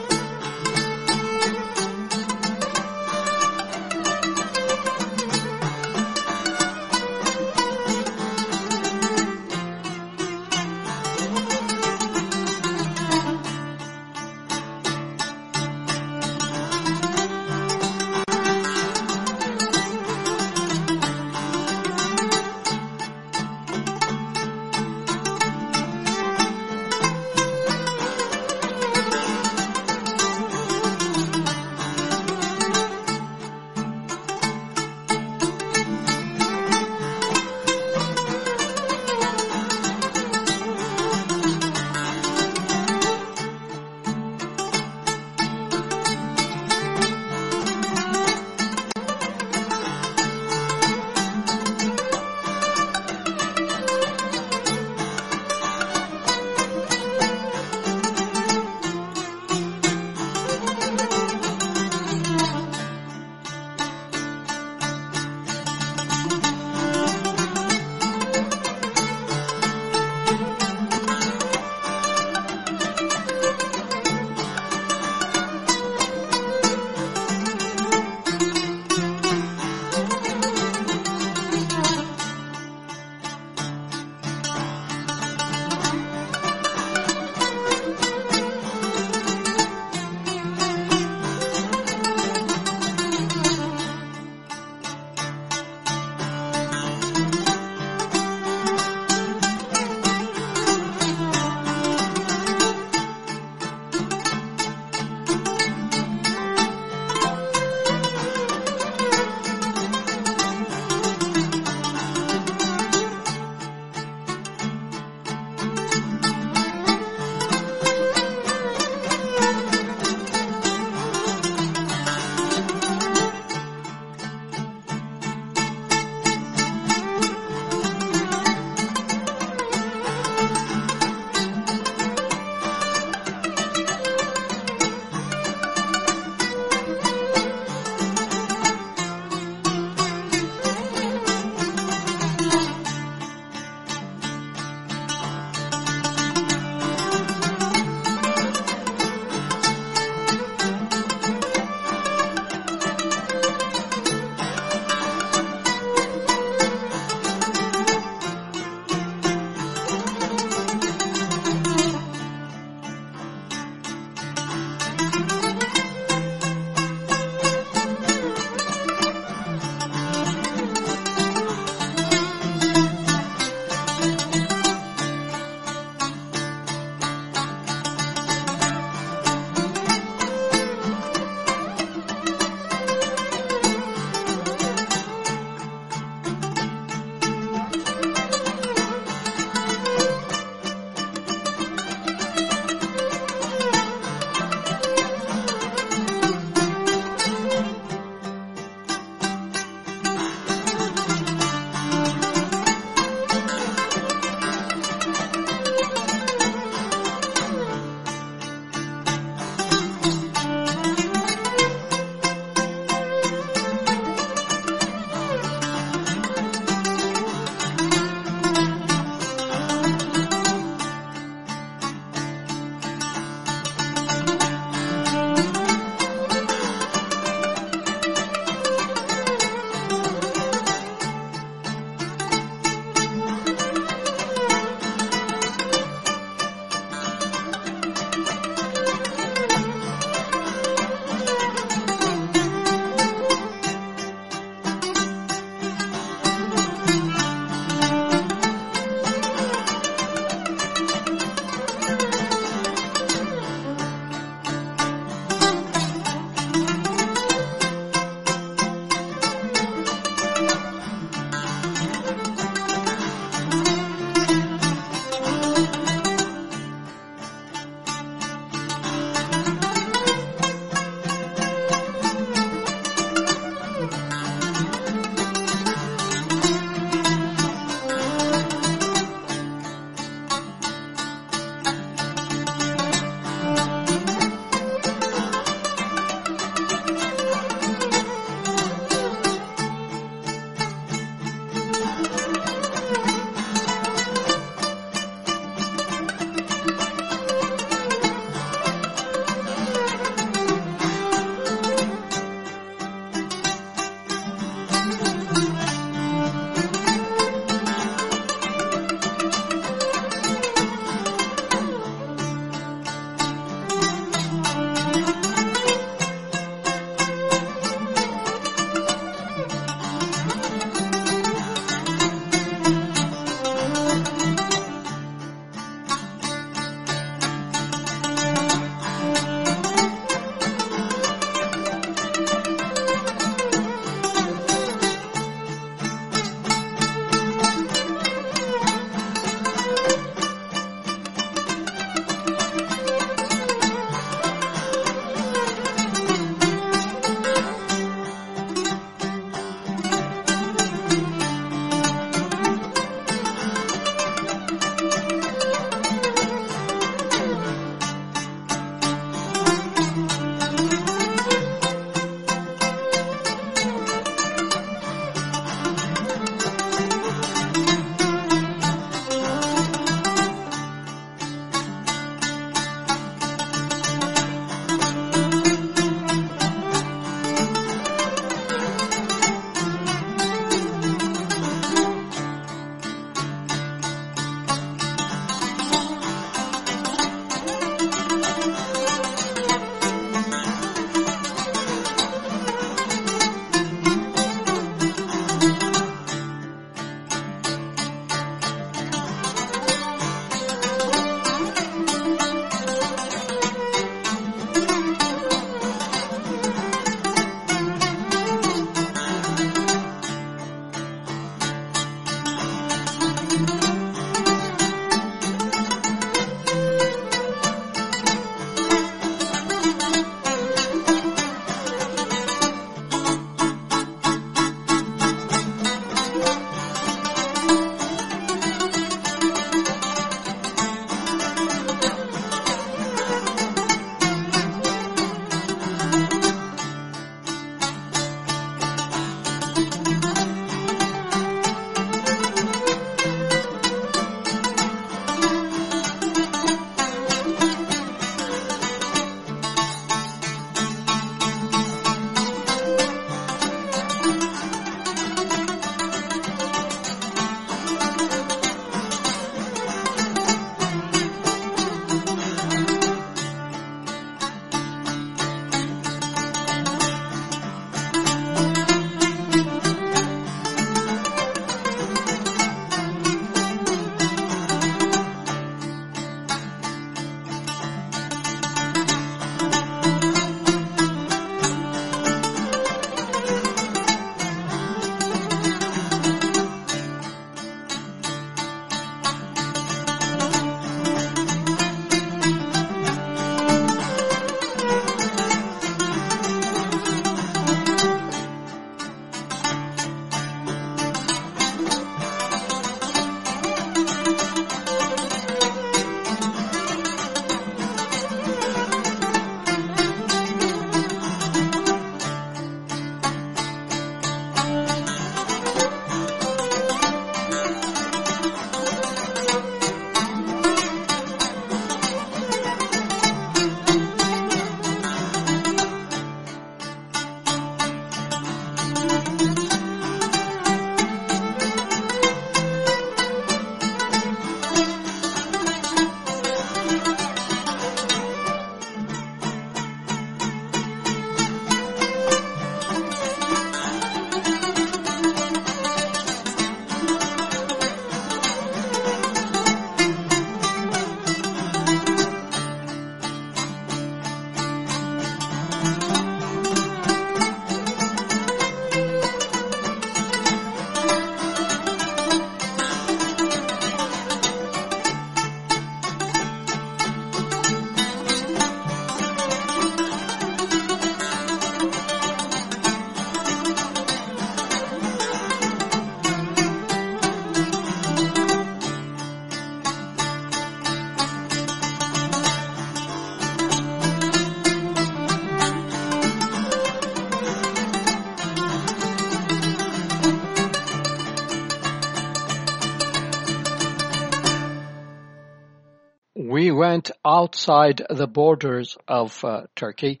Outside the borders of uh, Turkey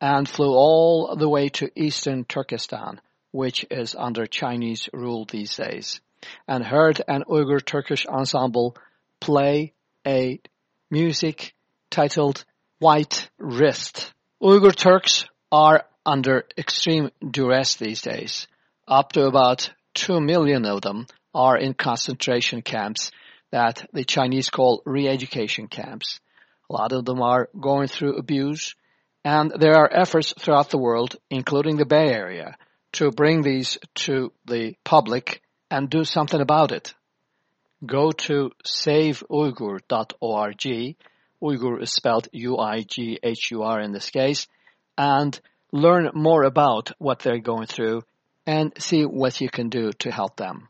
and flew all the way to eastern Turkestan, which is under Chinese rule these days, and heard an Uyghur Turkish ensemble play a music titled White Wrist. Uyghur Turks are under extreme duress these days. Up to about 2 million of them are in concentration camps that the Chinese call re-education camps. A lot of them are going through abuse and there are efforts throughout the world, including the Bay Area, to bring these to the public and do something about it. Go to saveuyghur.org, Uyghur is spelled U-I-G-H-U-R in this case, and learn more about what they're going through and see what you can do to help them.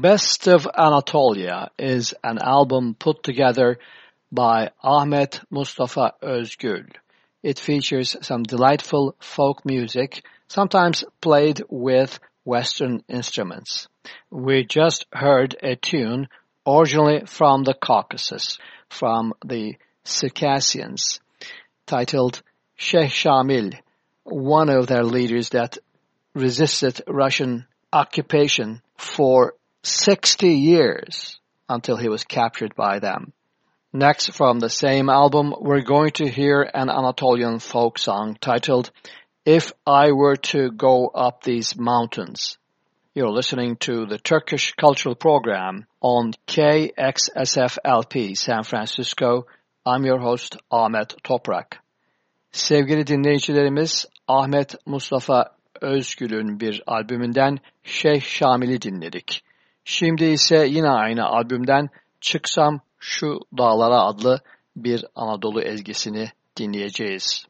Best of Anatolia is an album put together by Ahmet Mustafa Özgül. It features some delightful folk music, sometimes played with Western instruments. We just heard a tune originally from the Caucasus, from the Circassians, titled Sheikh Shamil, one of their leaders that resisted Russian occupation for 60 years until he was captured by them. Next, from the same album, we're going to hear an Anatolian folk song titled If I Were to Go Up These Mountains. You're listening to the Turkish Cultural Program on KXSFLP San Francisco. I'm your host Ahmet Toprak. Sevgili dinleyicilerimiz Ahmet Mustafa Özgül'ün bir albümünden Şeyh Şamil'i dinledik. Şimdi ise yine aynı albümden Çıksam Şu Dağlara adlı bir Anadolu ezgisini dinleyeceğiz.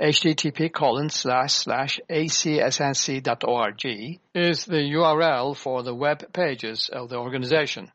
Http colon slash slash acsnc.org is the URL for the web pages of the organization.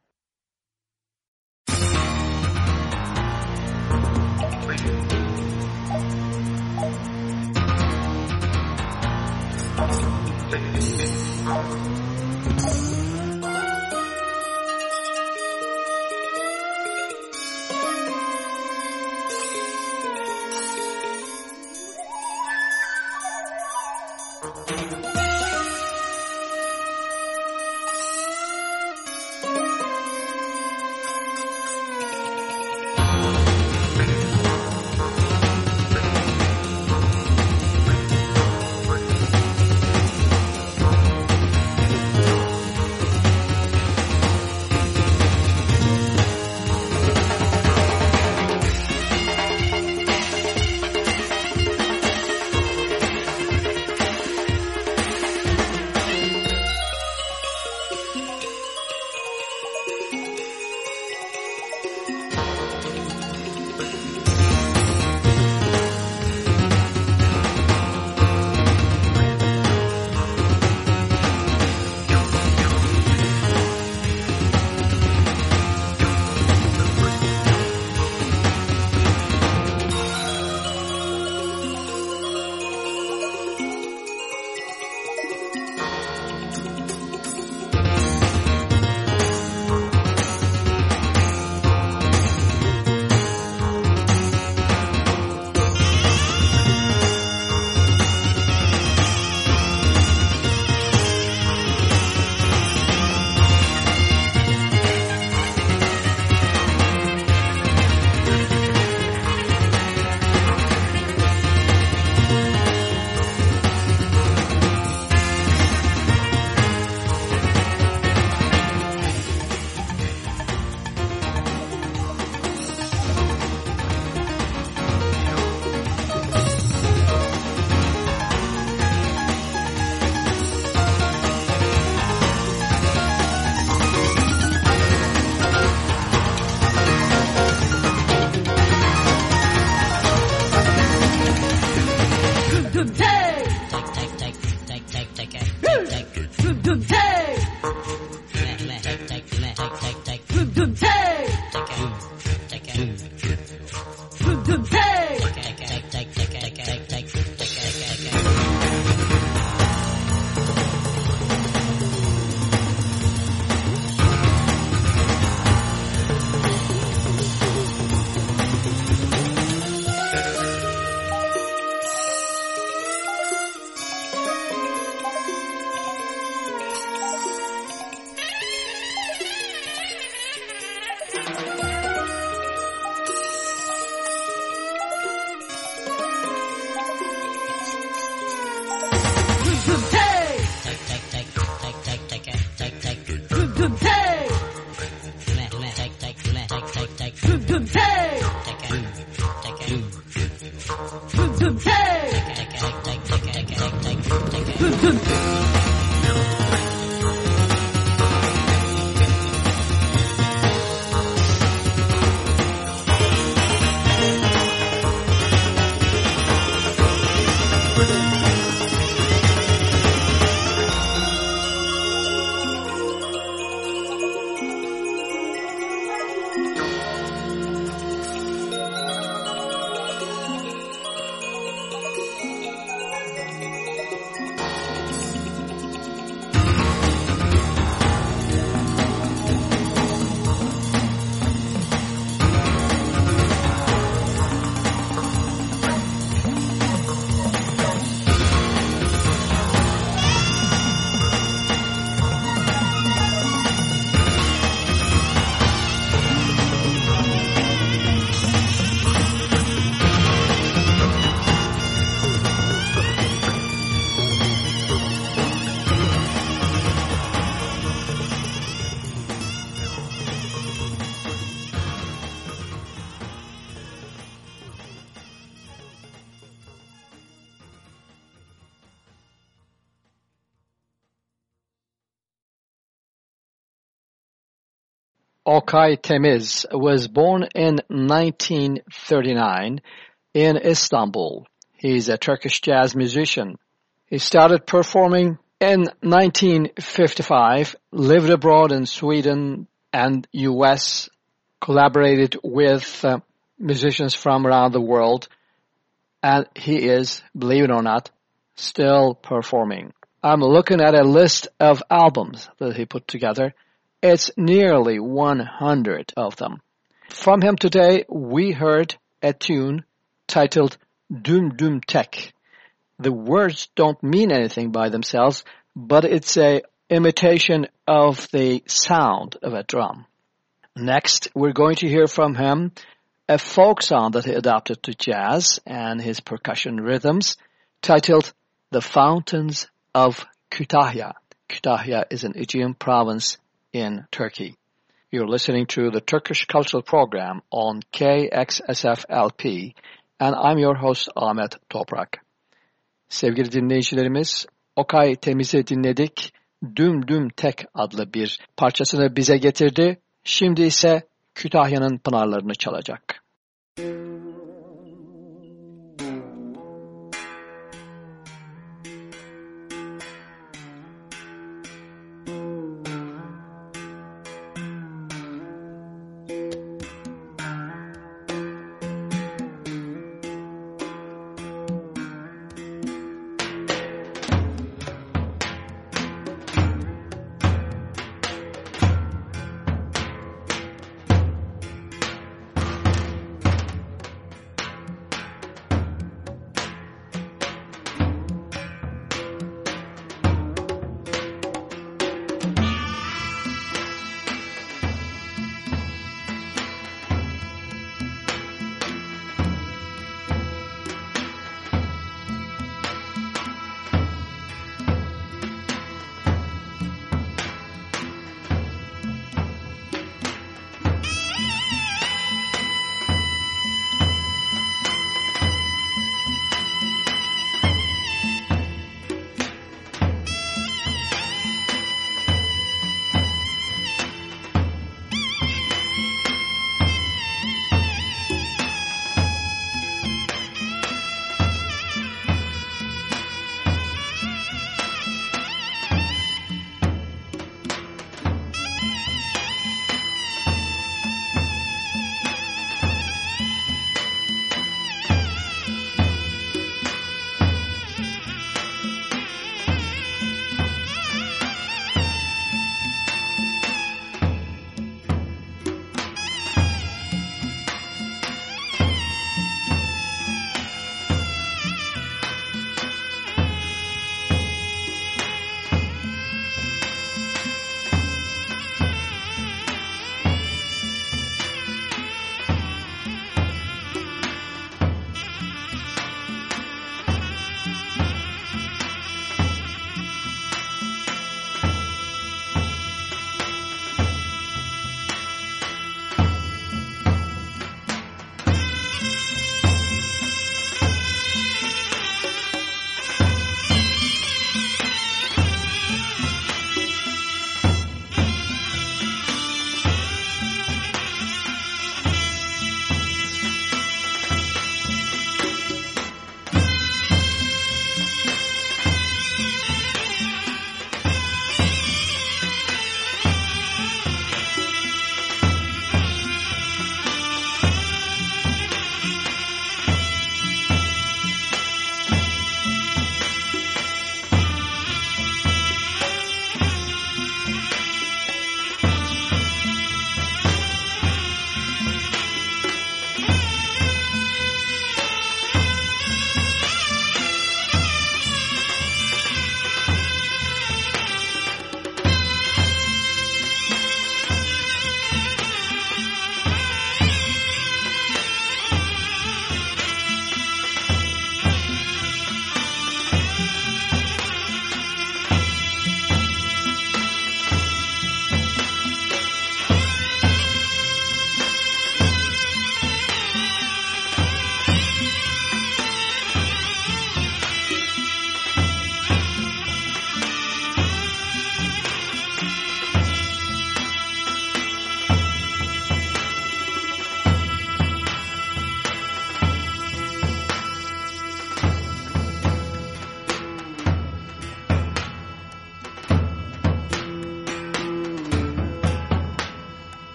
Okay Temiz was born in 1939 in Istanbul. He's a Turkish jazz musician. He started performing in 1955, lived abroad in Sweden and US, collaborated with uh, musicians from around the world, and he is, believe it or not, still performing. I'm looking at a list of albums that he put together. It's nearly 100 of them. From him today, we heard a tune titled Dum Dum Tek. The words don't mean anything by themselves, but it's a imitation of the sound of a drum. Next, we're going to hear from him a folk song that he adapted to jazz and his percussion rhythms titled The Fountains of Kütahya. Kütahya is an Aegean province in Turkey. You're listening to the Turkish Cultural Program on KXSF-LP and I'm your host Ahmet Toprak. Sevgili dinleyicilerimiz, Okay Temiz'i dinledik. Düm Düm Tek adlı bir parçasını bize getirdi. Şimdi ise Kütahya'nın pınarlarını çalacak. Aşkınla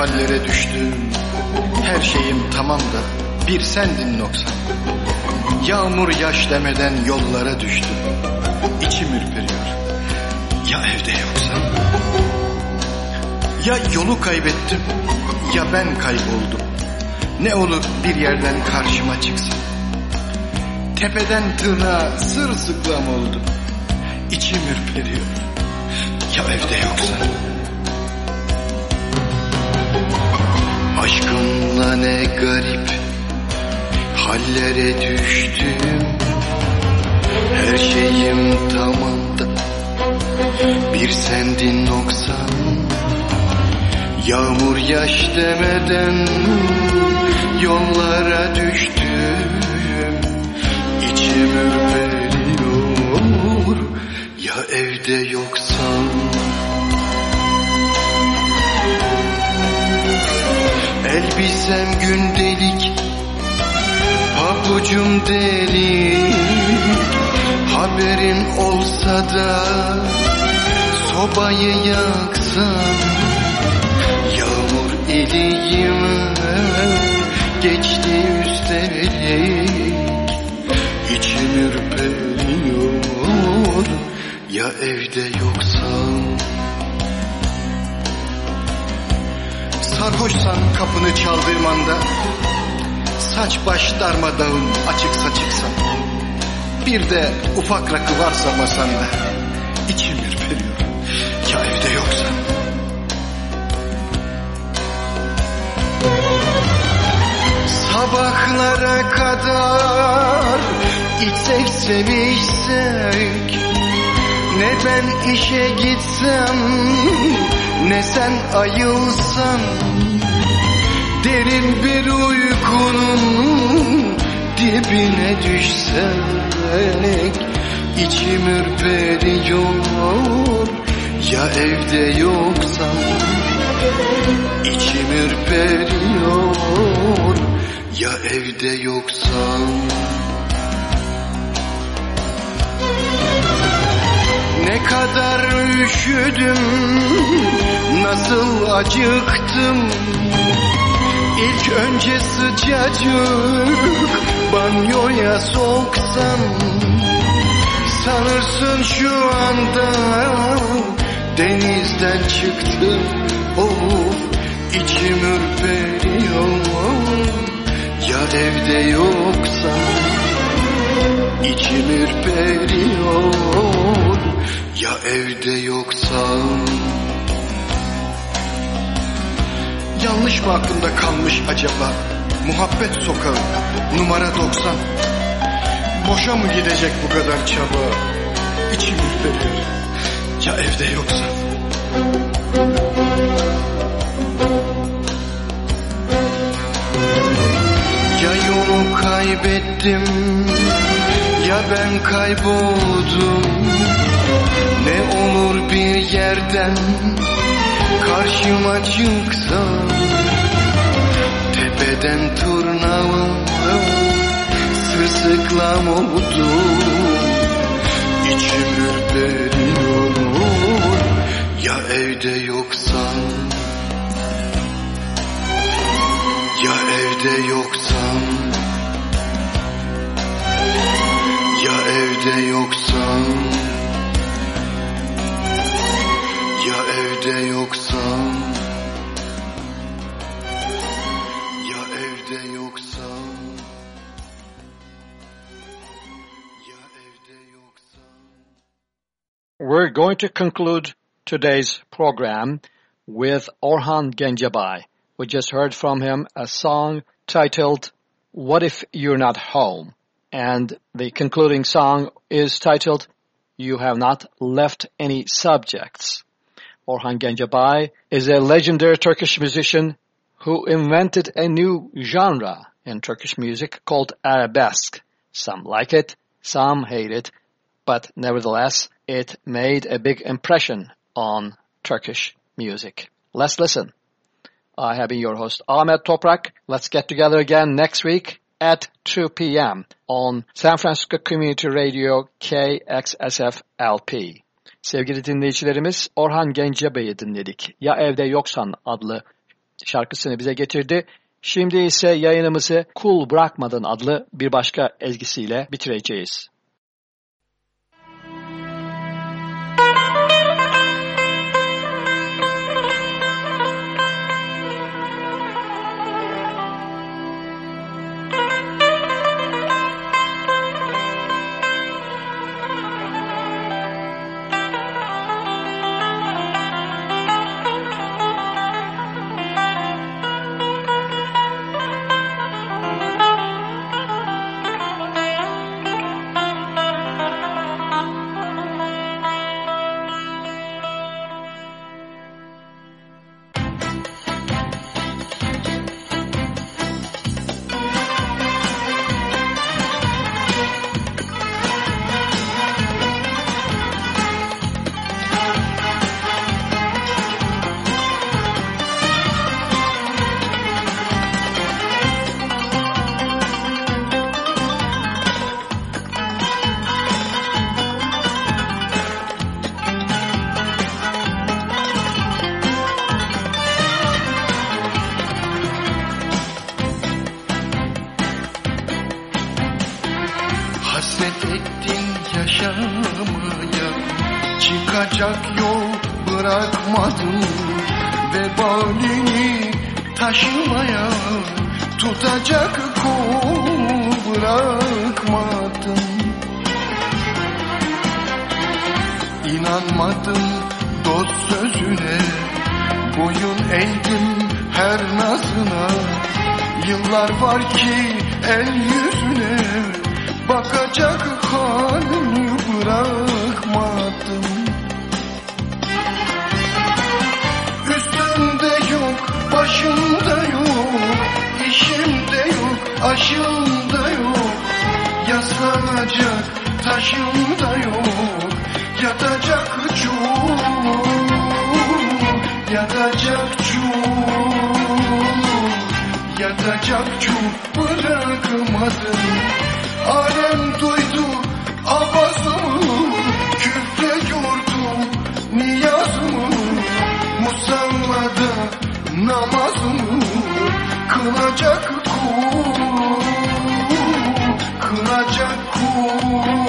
hallere düştüm. Her şeyim tamam da bir sendin noksan. Yağmur yaş demeden yollara düştüm. İçim ürperiyor. Ya evde yoksan Ya yolu kaybettim Ya ben kayboldum. Ne olur bir yerden karşıma çıksın. Tepeden tırnağa sırılsıklam oldum. İçim ürperiyor. Ya evde yoksan Aşkınla ne garip hallere düştüm. Her şeyim tamam da bir sendin noksan. Yağmur yaş demeden yollara düştüm. İçim ürperiyor ya evde yoksan Elbisem gündelik Pabucum delik. Haberin olsa da Sobayı yaksan Yağmur iliğime Geçti üstelik. İçim ürperiyor Ya evde yoksan Sarhoşsan kapını çaldığım anda Saç baş darmadağın açık saçıksan Bir de ufak rakı varsa masanda İçim ürperiyor. Ya evde yoksan Sabahlara kadar içsek sevişsek Ne ben işe gitsem Ne sen ayılsan Derin bir uykunun dibine düşsek içim ürperiyor ya evde yoksan İçim ürperiyor ya evde yoksan Ne kadar üşüdüm nasıl acıktım. İlk önce sıcacık banyoya soksan Sanırsın şu anda denizden çıktım. Of içim ürperiyor ya evde yoksan İçim ürperiyor ya evde yoksan Yanlış mı aklımda kalmış acaba? Muhabbet sokağı numara 90 Boşa mı gidecek bu kadar çaba? İçim ürperiyor ya evde yoksa Ya yolu kaybettim ya ben kayboldum Ne olur bir yerden karşıma çıksan. Tepeden turnağım sırsıklam oldu İçim ürperiyor. Ya evde yoksan Ya evde yoksan evde yoksan Ya evde yoksan We're going to conclude today's program with Orhan Gencebay. We just heard from him a song titled What If You're Not Home? And the concluding song is titled You Have Not Left Any Subjects. Orhan Gencebay is a legendary Turkish musician who invented a new genre in Turkish music called arabesque. Some like it, some hate it, but nevertheless, it made a big impression on Turkish music. Let's listen. I have been your host Ahmet Toprak. Let's get together again next week at 2 p.m. on San Francisco Community Radio KXSF LP. Sevgili dinleyicilerimiz Orhan Gencebay'ı dinledik. Ya Evde Yoksan adlı şarkısını bize getirdi. Şimdi ise yayınımızı Kul Bırakmadın adlı bir başka ezgisiyle bitireceğiz. Çıkacak yol bırakmadın. Vebalini taşımaya Tutacak kol bırakmadın. İnanmadım dost sözüne. Boyun eğdim her nazına. Yıllar var ki el yüzüne. Bakacak halimi bırakmadım yok, başımda yok işimde yok, aşımda yok. Yaslanacak taşımda yok Yatacak çok, yatacak çok Yatacak çok bırakmadım Alem duydu avazımı Küfre yordu niyazımı. Musallada namazımı Kılacak kul Kılacak kul